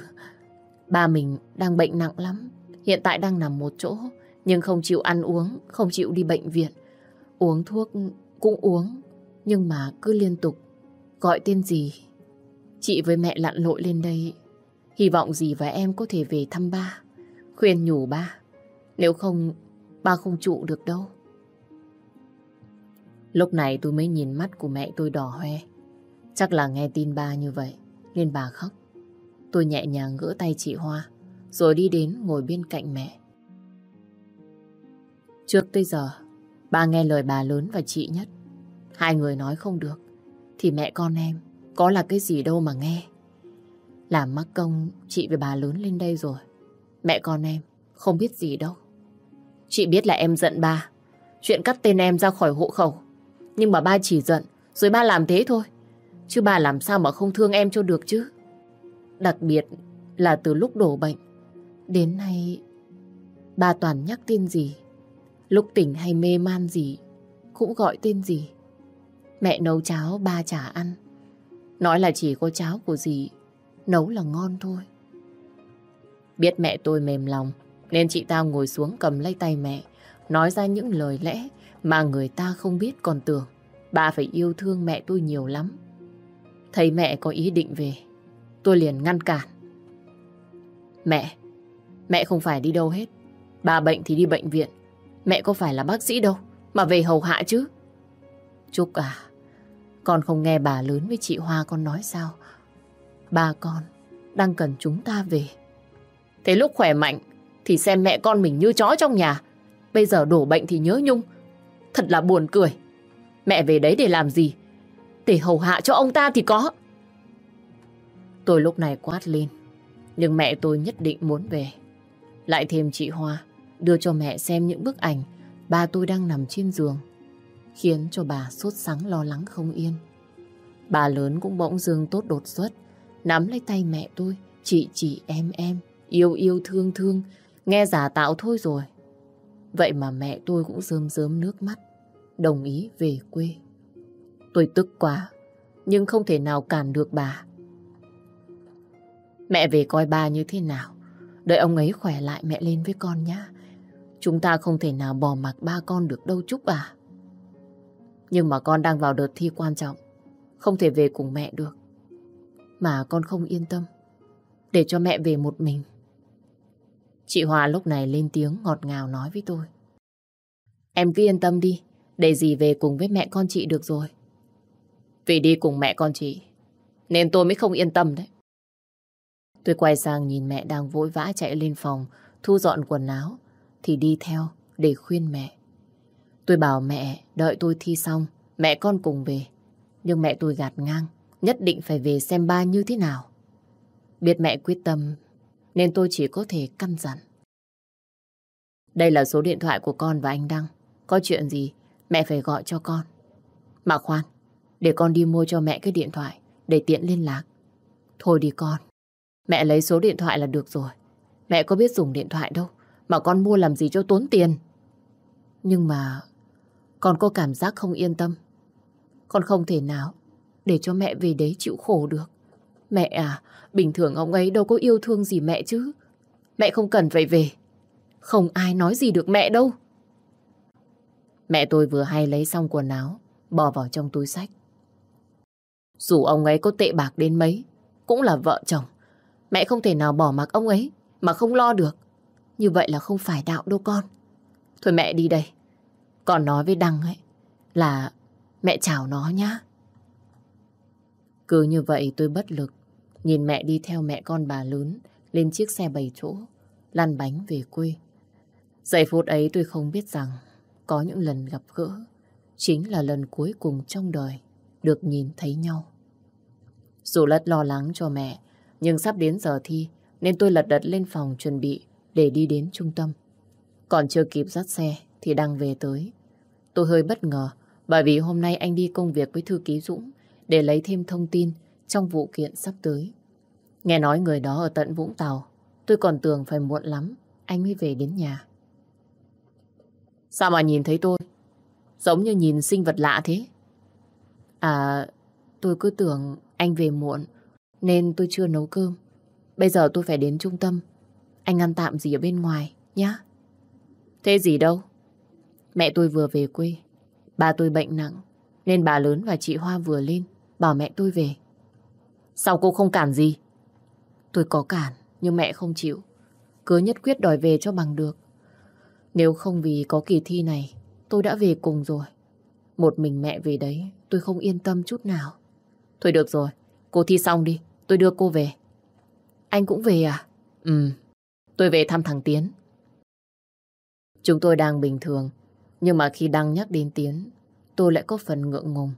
ba mình đang bệnh nặng lắm. Hiện tại đang nằm một chỗ, nhưng không chịu ăn uống, không chịu đi bệnh viện. Uống thuốc cũng uống, nhưng mà cứ liên tục gọi tên gì. Chị với mẹ lặn lội lên đây, hy vọng gì và em có thể về thăm ba, khuyên nhủ ba. Nếu không, ba không trụ được đâu. Lúc này tôi mới nhìn mắt của mẹ tôi đỏ hoe. Chắc là nghe tin ba như vậy, nên bà khóc. Tôi nhẹ nhàng gỡ tay chị Hoa, rồi đi đến ngồi bên cạnh mẹ. Trước tới giờ, ba nghe lời bà lớn và chị nhất. Hai người nói không được, thì mẹ con em có là cái gì đâu mà nghe. Làm mắc công chị với bà lớn lên đây rồi. Mẹ con em không biết gì đâu. Chị biết là em giận ba. Chuyện cắt tên em ra khỏi hộ khẩu. Nhưng mà ba chỉ giận, rồi ba làm thế thôi. Chứ ba làm sao mà không thương em cho được chứ. Đặc biệt là từ lúc đổ bệnh, đến nay ba toàn nhắc tên gì. Lúc tỉnh hay mê man gì, cũng gọi tên gì. Mẹ nấu cháo ba chả ăn. Nói là chỉ có cháo của dì, nấu là ngon thôi. Biết mẹ tôi mềm lòng, nên chị tao ngồi xuống cầm lấy tay mẹ, nói ra những lời lẽ mà người ta không biết còn tưởng. Bà phải yêu thương mẹ tôi nhiều lắm. Thấy mẹ có ý định về, tôi liền ngăn cản. Mẹ, mẹ không phải đi đâu hết. Bà bệnh thì đi bệnh viện. Mẹ có phải là bác sĩ đâu, mà về hầu hạ chứ. Trúc à, con không nghe bà lớn với chị Hoa con nói sao. Ba con đang cần chúng ta về. Thế lúc khỏe mạnh thì xem mẹ con mình như chó trong nhà. Bây giờ đổ bệnh thì nhớ nhung. Thật là buồn cười. Mẹ về đấy để làm gì? Để hầu hạ cho ông ta thì có. Tôi lúc này quát lên. Nhưng mẹ tôi nhất định muốn về. Lại thêm chị Hoa, đưa cho mẹ xem những bức ảnh ba tôi đang nằm trên giường. Khiến cho bà sốt sắng lo lắng không yên. Bà lớn cũng bỗng dưng tốt đột xuất. Nắm lấy tay mẹ tôi. Chị chị, em em. Yêu yêu, thương thương. Nghe giả tạo thôi rồi. Vậy mà mẹ tôi cũng rơm rớm nước mắt. Đồng ý về quê. Tôi tức quá. Nhưng không thể nào cản được bà. Mẹ về coi ba như thế nào. Đợi ông ấy khỏe lại mẹ lên với con nhá Chúng ta không thể nào bỏ mặc ba con được đâu Trúc à. Nhưng mà con đang vào đợt thi quan trọng. Không thể về cùng mẹ được. Mà con không yên tâm. Để cho mẹ về một mình. Chị Hòa lúc này lên tiếng ngọt ngào nói với tôi. Em cứ yên tâm đi. Để gì về cùng với mẹ con chị được rồi. Vì đi cùng mẹ con chị. Nên tôi mới không yên tâm đấy. Tôi quay sang nhìn mẹ đang vội vã chạy lên phòng, thu dọn quần áo, thì đi theo để khuyên mẹ. Tôi bảo mẹ đợi tôi thi xong, mẹ con cùng về. Nhưng mẹ tôi gạt ngang, nhất định phải về xem ba như thế nào. Biết mẹ quyết tâm, nên tôi chỉ có thể căn dặn. Đây là số điện thoại của con và anh Đăng. Có chuyện gì, mẹ phải gọi cho con. Mà khoan, để con đi mua cho mẹ cái điện thoại, để tiện liên lạc. Thôi đi con. Mẹ lấy số điện thoại là được rồi. Mẹ có biết dùng điện thoại đâu. Mà con mua làm gì cho tốn tiền. Nhưng mà con có cảm giác không yên tâm. Con không thể nào để cho mẹ về đấy chịu khổ được. Mẹ à, bình thường ông ấy đâu có yêu thương gì mẹ chứ. Mẹ không cần phải về. Không ai nói gì được mẹ đâu. Mẹ tôi vừa hay lấy xong quần áo, bỏ vào trong túi sách. Dù ông ấy có tệ bạc đến mấy, cũng là vợ chồng. Mẹ không thể nào bỏ mặc ông ấy mà không lo được. Như vậy là không phải đạo đâu con. Thôi mẹ đi đây. Còn nói với Đăng ấy là mẹ chào nó nhá. Cứ như vậy tôi bất lực. Nhìn mẹ đi theo mẹ con bà lớn lên chiếc xe bảy chỗ, lăn bánh về quê. Giây phút ấy tôi không biết rằng có những lần gặp gỡ chính là lần cuối cùng trong đời được nhìn thấy nhau. Dù rất lo lắng cho mẹ, nhưng sắp đến giờ thi nên tôi lật đật lên phòng chuẩn bị để đi đến trung tâm. Còn chưa kịp dắt xe thì đang về tới. Tôi hơi bất ngờ bởi vì hôm nay anh đi công việc với thư ký Dũng để lấy thêm thông tin trong vụ kiện sắp tới. Nghe nói người đó ở tận Vũng Tàu. Tôi còn tưởng phải muộn lắm. Anh mới về đến nhà. Sao mà nhìn thấy tôi? Giống như nhìn sinh vật lạ thế. À, tôi cứ tưởng anh về muộn. Nên tôi chưa nấu cơm. Bây giờ tôi phải đến trung tâm. Anh ăn tạm gì ở bên ngoài, nhá. Thế gì đâu? Mẹ tôi vừa về quê. Bà tôi bệnh nặng. Nên bà lớn và chị Hoa vừa lên. Bảo mẹ tôi về. Sao cô không cản gì? Tôi có cản, nhưng mẹ không chịu. Cứ nhất quyết đòi về cho bằng được. Nếu không vì có kỳ thi này, tôi đã về cùng rồi. Một mình mẹ về đấy, tôi không yên tâm chút nào. Thôi được rồi, cô thi xong đi, tôi đưa cô về. Anh cũng về à? Ừ, tôi về thăm thằng Tiến. Chúng tôi đang bình thường, nhưng mà khi đang nhắc đến Tiến, tôi lại có phần ngượng ngùng.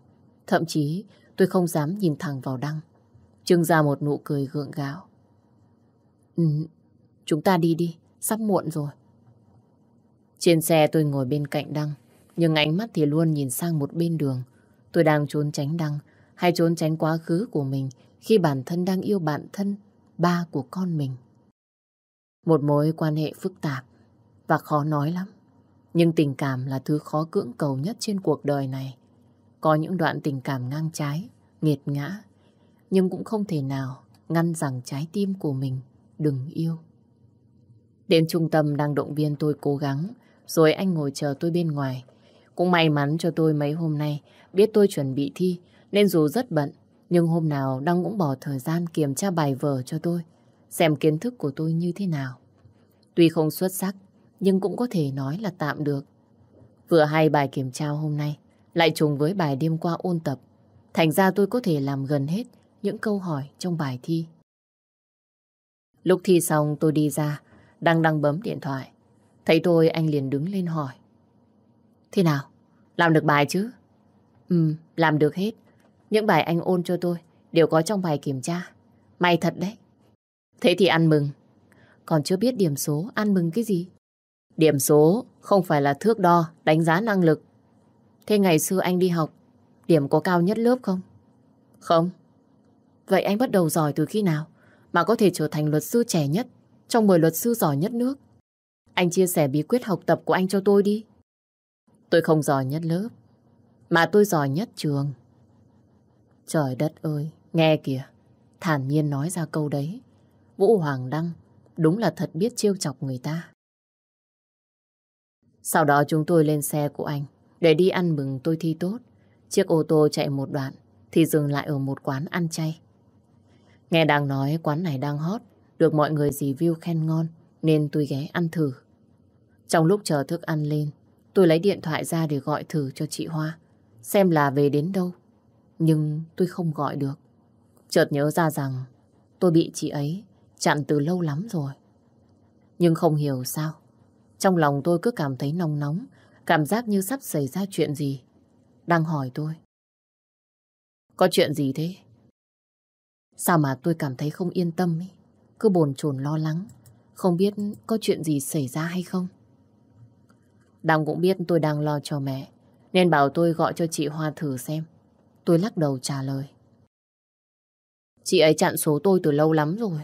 Thậm chí tôi không dám nhìn thẳng vào Đăng. Trưng ra một nụ cười gượng gạo. Ừ, chúng ta đi đi, sắp muộn rồi. Trên xe tôi ngồi bên cạnh Đăng, nhưng ánh mắt thì luôn nhìn sang một bên đường. Tôi đang trốn tránh Đăng, hay trốn tránh quá khứ của mình khi bản thân đang yêu bạn thân, ba của con mình. Một mối quan hệ phức tạp và khó nói lắm. Nhưng tình cảm là thứ khó cưỡng cầu nhất trên cuộc đời này. Có những đoạn tình cảm ngang trái, nghiệt ngã, nhưng cũng không thể nào ngăn rằng trái tim của mình đừng yêu. Đến trung tâm đang động viên tôi cố gắng, rồi anh ngồi chờ tôi bên ngoài. Cũng may mắn cho tôi mấy hôm nay biết tôi chuẩn bị thi, nên dù rất bận, nhưng hôm nào Đăng cũng bỏ thời gian kiểm tra bài vở cho tôi, xem kiến thức của tôi như thế nào. Tuy không xuất sắc, nhưng cũng có thể nói là tạm được. Vừa hay bài kiểm tra hôm nay, lại trùng với bài đêm qua ôn tập. Thành ra tôi có thể làm gần hết những câu hỏi trong bài thi. Lúc thi xong tôi đi ra, đang đang bấm điện thoại. Thấy tôi anh liền đứng lên hỏi. Thế nào? Làm được bài chứ? Ừ, làm được hết. Những bài anh ôn cho tôi đều có trong bài kiểm tra. May thật đấy. Thế thì ăn mừng. Còn chưa biết điểm số, ăn mừng cái gì? Điểm số không phải là thước đo, đánh giá năng lực. Thế ngày xưa anh đi học, điểm có cao nhất lớp không? Không. Vậy anh bắt đầu giỏi từ khi nào? Mà có thể trở thành luật sư trẻ nhất trong 10 luật sư giỏi nhất nước. Anh chia sẻ bí quyết học tập của anh cho tôi đi. Tôi không giỏi nhất lớp, mà tôi giỏi nhất trường. Trời đất ơi, nghe kìa, thản nhiên nói ra câu đấy. Vũ Hoàng Đăng đúng là thật biết trêu chọc người ta. Sau đó chúng tôi lên xe của anh để đi ăn mừng tôi thi tốt. Chiếc ô tô chạy một đoạn thì dừng lại ở một quán ăn chay. Nghe đang nói quán này đang hot, được mọi người review khen ngon nên tôi ghé ăn thử. Trong lúc chờ thức ăn lên, tôi lấy điện thoại ra để gọi thử cho chị Hoa, xem là về đến đâu. Nhưng tôi không gọi được. Chợt nhớ ra rằng tôi bị chị ấy chặn từ lâu lắm rồi. Nhưng không hiểu sao. Trong lòng tôi cứ cảm thấy nóng nóng, cảm giác như sắp xảy ra chuyện gì. Đang hỏi tôi. Có chuyện gì thế? Sao mà tôi cảm thấy không yên tâm ấy? Cứ bồn chồn lo lắng, không biết có chuyện gì xảy ra hay không? Đăng cũng biết tôi đang lo cho mẹ, nên bảo tôi gọi cho chị Hoa thử xem. Tôi lắc đầu trả lời. Chị ấy chặn số tôi từ lâu lắm rồi.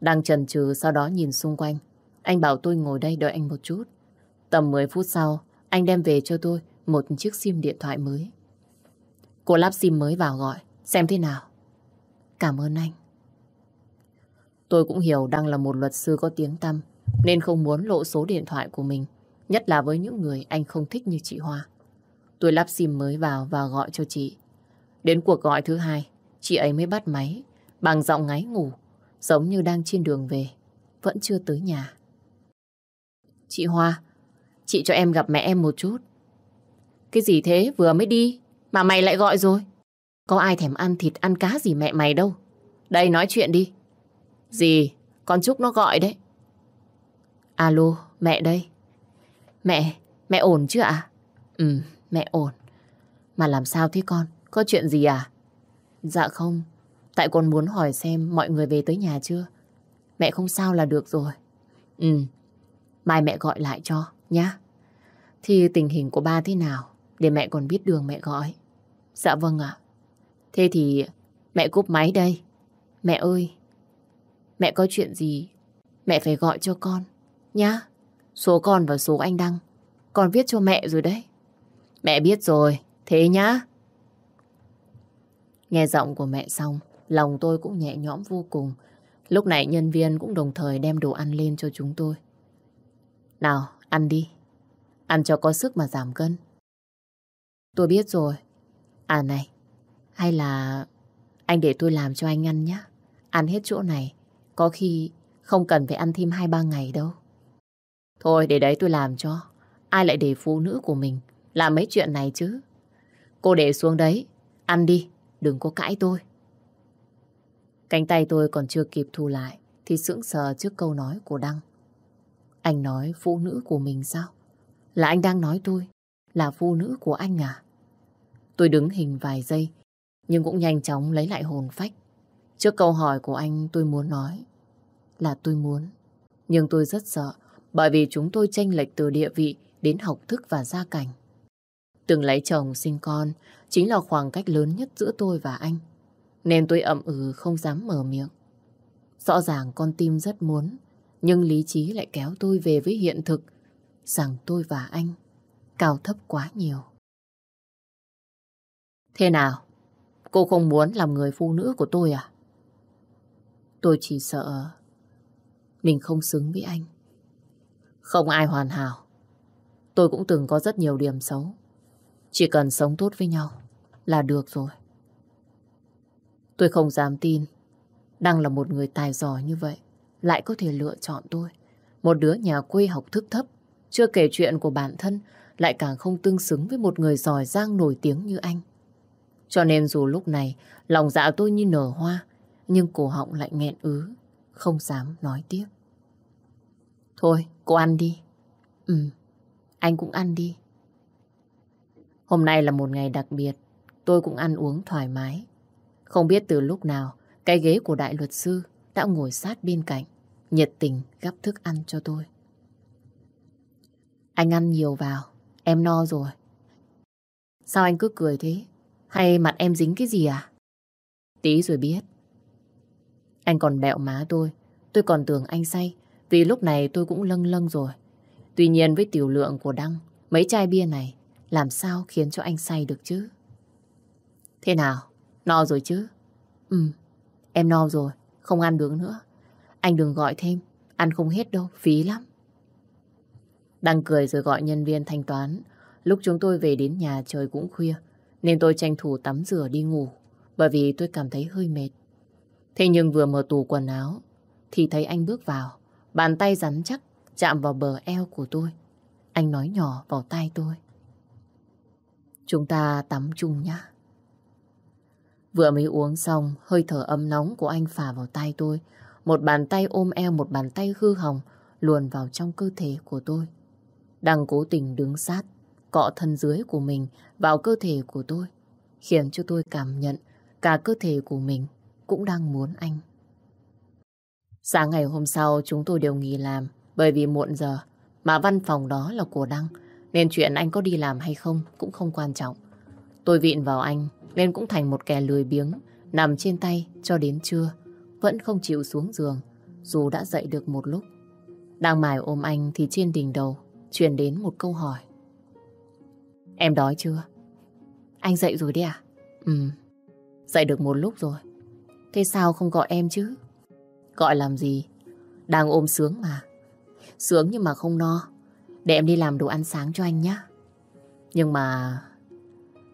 Đang chần chừ sau đó nhìn xung quanh. Anh bảo tôi ngồi đây đợi anh một chút. Tầm 10 phút sau, anh đem về cho tôi một chiếc sim điện thoại mới. Cô lắp sim mới vào gọi, xem thế nào. Cảm ơn anh. Tôi cũng hiểu Đăng là một luật sư có tiếng tăm, nên không muốn lộ số điện thoại của mình, nhất là với những người anh không thích như chị Hoa. Tôi lắp sim mới vào và gọi cho chị. Đến cuộc gọi thứ hai, chị ấy mới bắt máy, bằng giọng ngáy ngủ, giống như đang trên đường về, vẫn chưa tới nhà. Chị Hoa, chị cho em gặp mẹ em một chút. Cái gì thế, vừa mới đi, mà mày lại gọi rồi? Có ai thèm ăn thịt ăn cá gì mẹ mày đâu. Đây nói chuyện đi. Gì? Con Trúc nó gọi đấy. Alo, mẹ đây. Mẹ, mẹ ổn chứ ạ? Ừ, mẹ ổn. Mà làm sao thế con? Có chuyện gì à? Dạ không. Tại con muốn hỏi xem mọi người về tới nhà chưa? Mẹ không sao là được rồi. Ừ, mai mẹ gọi lại cho, nhá. Thì tình hình của ba thế nào? Để mẹ còn biết đường mẹ gọi. Dạ vâng ạ. Thế thì mẹ cúp máy đây. Mẹ ơi, mẹ có chuyện gì, mẹ phải gọi cho con, nhá. Số con và số anh Đăng, con viết cho mẹ rồi đấy. Mẹ biết rồi, thế nhá. Nghe giọng của mẹ xong, lòng tôi cũng nhẹ nhõm vô cùng. Lúc này nhân viên cũng đồng thời đem đồ ăn lên cho chúng tôi. Nào, ăn đi. Ăn cho có sức mà giảm cân. Tôi biết rồi. À này, hay là anh để tôi làm cho anh ăn nhé. Ăn hết chỗ này, có khi không cần phải ăn thêm 2-3 ngày đâu. Thôi để đấy tôi làm cho. Ai lại để phụ nữ của mình làm mấy chuyện này chứ? Cô để xuống đấy, ăn đi, đừng có cãi tôi. Cánh tay tôi còn chưa kịp thu lại thì sững sờ trước câu nói của Đăng. Anh nói phụ nữ của mình sao? Là anh đang nói tôi là phụ nữ của anh à? Tôi đứng hình vài giây nhưng cũng nhanh chóng lấy lại hồn phách. Trước câu hỏi của anh tôi muốn nói là tôi muốn. Nhưng tôi rất sợ bởi vì chúng tôi tranh lệch từ địa vị đến học thức và gia cảnh. Từng lấy chồng sinh con chính là khoảng cách lớn nhất giữa tôi và anh. Nên tôi ậm ừ không dám mở miệng. Rõ ràng con tim rất muốn, nhưng lý trí lại kéo tôi về với hiện thực rằng tôi và anh cao thấp quá nhiều. Thế nào? Cô không muốn làm người phụ nữ của tôi à? Tôi chỉ sợ mình không xứng với anh. Không ai hoàn hảo. Tôi cũng từng có rất nhiều điểm xấu. Chỉ cần sống tốt với nhau là được rồi. Tôi không dám tin đang là một người tài giỏi như vậy, lại có thể lựa chọn tôi. Một đứa nhà quê học thức thấp, chưa kể chuyện của bản thân, lại càng không tương xứng với một người giỏi giang nổi tiếng như anh. Cho nên dù lúc này lòng dạ tôi như nở hoa nhưng cổ họng lại nghẹn ứ không dám nói tiếp. Thôi, cô ăn đi. Ừ, anh cũng ăn đi. Hôm nay là một ngày đặc biệt, tôi cũng ăn uống thoải mái. Không biết từ lúc nào, cái ghế của đại luật sư đã ngồi sát bên cạnh, nhiệt tình gắp thức ăn cho tôi. Anh ăn nhiều vào, em no rồi. Sao anh cứ cười thế? Hay mặt em dính cái gì à? Tí rồi biết. Anh còn bẹo má tôi, tôi còn tưởng anh say, vì lúc này tôi cũng lâng lâng rồi. Tuy nhiên với tiểu lượng của Đăng, mấy chai bia này làm sao khiến cho anh say được chứ? Thế nào? No rồi chứ? Ừ, em no rồi, không ăn được nữa. Anh đừng gọi thêm, ăn không hết đâu, phí lắm. Đăng cười rồi gọi nhân viên thanh toán. Lúc chúng tôi về đến nhà trời cũng khuya, nên tôi tranh thủ tắm rửa đi ngủ, bởi vì tôi cảm thấy hơi mệt. Thế nhưng vừa mở tủ quần áo, thì thấy anh bước vào, bàn tay rắn chắc chạm vào bờ eo của tôi. Anh nói nhỏ vào tai tôi. Chúng ta tắm chung nhá. Vừa mới uống xong, hơi thở ấm nóng của anh phả vào tay tôi. Một bàn tay ôm eo, một bàn tay hư hỏng luồn vào trong cơ thể của tôi. Đang cố tình đứng sát, cọ thân dưới của mình vào cơ thể của tôi, khiến cho tôi cảm nhận cả cơ thể của mình cũng đang muốn anh. Sáng ngày hôm sau chúng tôi đều nghỉ làm bởi vì muộn giờ mà văn phòng đó là của Đăng nên chuyện anh có đi làm hay không cũng không quan trọng. Tôi vịn vào anh nên cũng thành một kẻ lười biếng nằm trên tay cho đến trưa vẫn không chịu xuống giường dù đã dậy được một lúc. Đang mải ôm anh thì trên đỉnh đầu truyền đến một câu hỏi. Em đói chưa? Anh dậy rồi đi à? Ừ, dậy được một lúc rồi. Thế sao không gọi em chứ? Gọi làm gì? Đang ôm sướng mà. Sướng nhưng mà không no. Để em đi làm đồ ăn sáng cho anh nhé. Nhưng mà...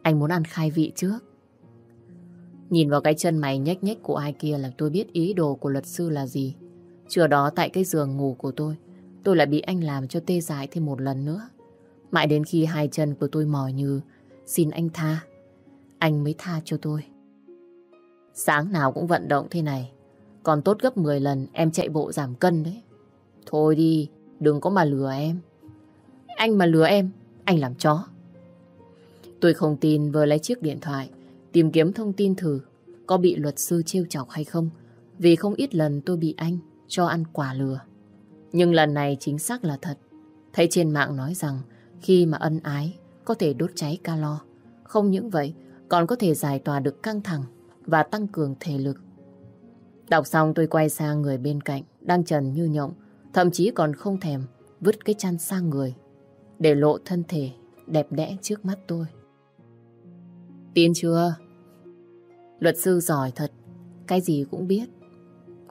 Anh muốn ăn khai vị trước. Nhìn vào cái chân mày nhếch nhếch của ai kia là tôi biết ý đồ của luật sư là gì. Trưa đó tại cái giường ngủ của tôi, tôi lại bị anh làm cho tê dại thêm một lần nữa. Mãi đến khi hai chân của tôi mỏi như xin anh tha, anh mới tha cho tôi. Sáng nào cũng vận động thế này, còn tốt gấp 10 lần em chạy bộ giảm cân đấy. Thôi đi, đừng có mà lừa em. Anh mà lừa em, anh làm chó. Tôi không tin vừa lấy chiếc điện thoại, tìm kiếm thông tin thử có bị luật sư trêu chọc hay không, vì không ít lần tôi bị anh cho ăn quả lừa. Nhưng lần này chính xác là thật. Thấy trên mạng nói rằng khi mà ân ái có thể đốt cháy calo. Không những vậy, còn có thể giải tỏa được căng thẳng và tăng cường thể lực. Đọc xong tôi quay sang người bên cạnh, đang trần như nhộng, thậm chí còn không thèm vứt cái chăn sang người, để lộ thân thể đẹp đẽ trước mắt tôi. Tin chưa? Luật sư giỏi thật, cái gì cũng biết.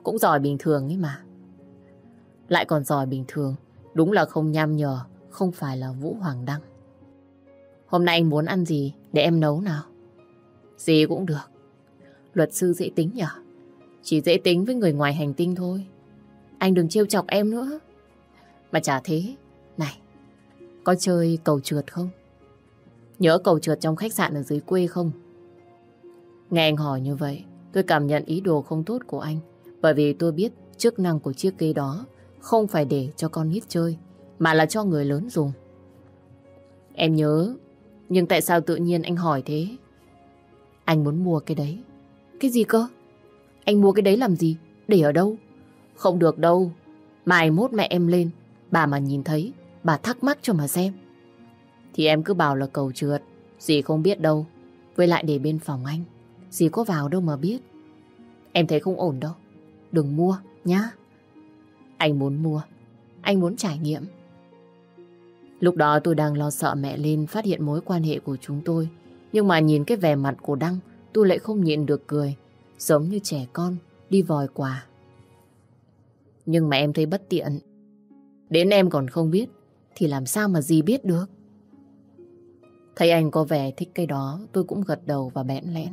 Cũng giỏi bình thường ấy mà. Lại còn giỏi bình thường, đúng là không nham nhở, không phải là Vũ Hoàng Đăng. Hôm nay anh muốn ăn gì để em nấu nào? Gì cũng được. Luật sư dễ tính nhở? Chỉ dễ tính với người ngoài hành tinh thôi. Anh đừng trêu chọc em nữa. Mà chả thế. Này, có chơi cầu trượt không? Nhớ cầu trượt trong khách sạn ở dưới quê không? Nghe anh hỏi như vậy, tôi cảm nhận ý đồ không tốt của anh. Bởi vì tôi biết chức năng của chiếc ghế đó không phải để cho con nít chơi, mà là cho người lớn dùng. Em nhớ, nhưng tại sao tự nhiên anh hỏi thế? Anh muốn mua cái đấy. Cái gì cơ? Anh mua cái đấy làm gì? Để ở đâu? Không được đâu. Mai mốt mẹ em lên, bà mà nhìn thấy, bà thắc mắc cho mà xem. Thì em cứ bảo là cầu trượt, dì không biết đâu. Với lại để bên phòng anh, dì có vào đâu mà biết. Em thấy không ổn đâu. Đừng mua, nhá. Anh muốn mua, anh muốn trải nghiệm. Lúc đó tôi đang lo sợ mẹ lên phát hiện mối quan hệ của chúng tôi. Nhưng mà nhìn cái vẻ mặt của Đăng, tôi lại không nhịn được cười. Giống như trẻ con, đi vòi quà. Nhưng mà em thấy bất tiện. Đến em còn không biết, thì làm sao mà gì biết được. Thấy anh có vẻ thích cái đó, tôi cũng gật đầu và bẽn lẽn.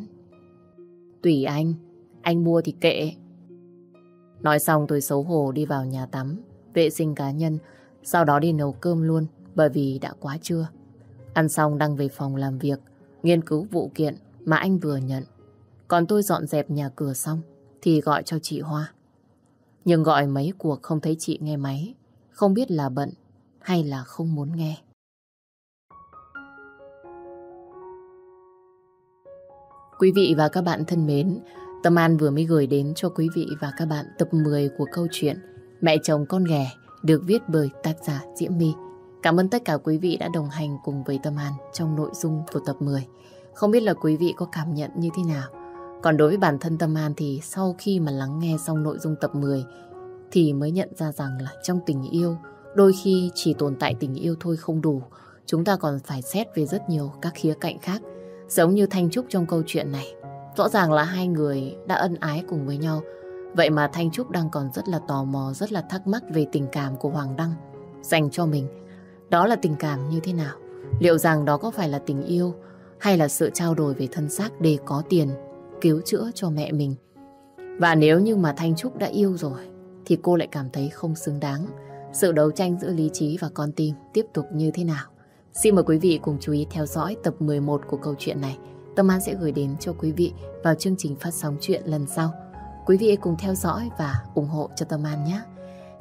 Tùy anh, anh mua thì kệ. Nói xong tôi xấu hổ đi vào nhà tắm, vệ sinh cá nhân, sau đó đi nấu cơm luôn bởi vì đã quá trưa. Ăn xong đang về phòng làm việc, nghiên cứu vụ kiện mà anh vừa nhận. Còn tôi dọn dẹp nhà cửa xong thì gọi cho chị Hoa. Nhưng gọi mấy cuộc không thấy chị nghe máy, không biết là bận hay là không muốn nghe. Quý vị và các bạn thân mến, Tâm An vừa mới gửi đến cho quý vị và các bạn tập 10 của câu chuyện Mẹ chồng con ghẻ được viết bởi tác giả Diễm My. Cảm ơn tất cả quý vị đã đồng hành cùng với Tâm An trong nội dung của tập 10. Không biết là quý vị có cảm nhận như thế nào? Còn đối với bản thân Tâm An thì sau khi mà lắng nghe xong nội dung tập 10 thì mới nhận ra rằng là trong tình yêu đôi khi chỉ tồn tại tình yêu thôi không đủ. Chúng ta còn phải xét về rất nhiều các khía cạnh khác. Giống như Thanh Trúc trong câu chuyện này. Rõ ràng là hai người đã ân ái cùng với nhau. Vậy mà Thanh Trúc đang còn rất là tò mò, rất là thắc mắc về tình cảm của Hoàng Đăng dành cho mình. Đó là tình cảm như thế nào? Liệu rằng đó có phải là tình yêu hay là sự trao đổi về thân xác để có tiền cứu chữa cho mẹ mình? Và nếu như mà Thanh Trúc đã yêu rồi, thì cô lại cảm thấy không xứng đáng. Sự đấu tranh giữa lý trí và con tim tiếp tục như thế nào? Xin mời quý vị cùng chú ý theo dõi tập 11 của câu chuyện này. Tâm An sẽ gửi đến cho quý vị vào chương trình phát sóng chuyện lần sau. Quý vị cùng theo dõi và ủng hộ cho Tâm An nhé.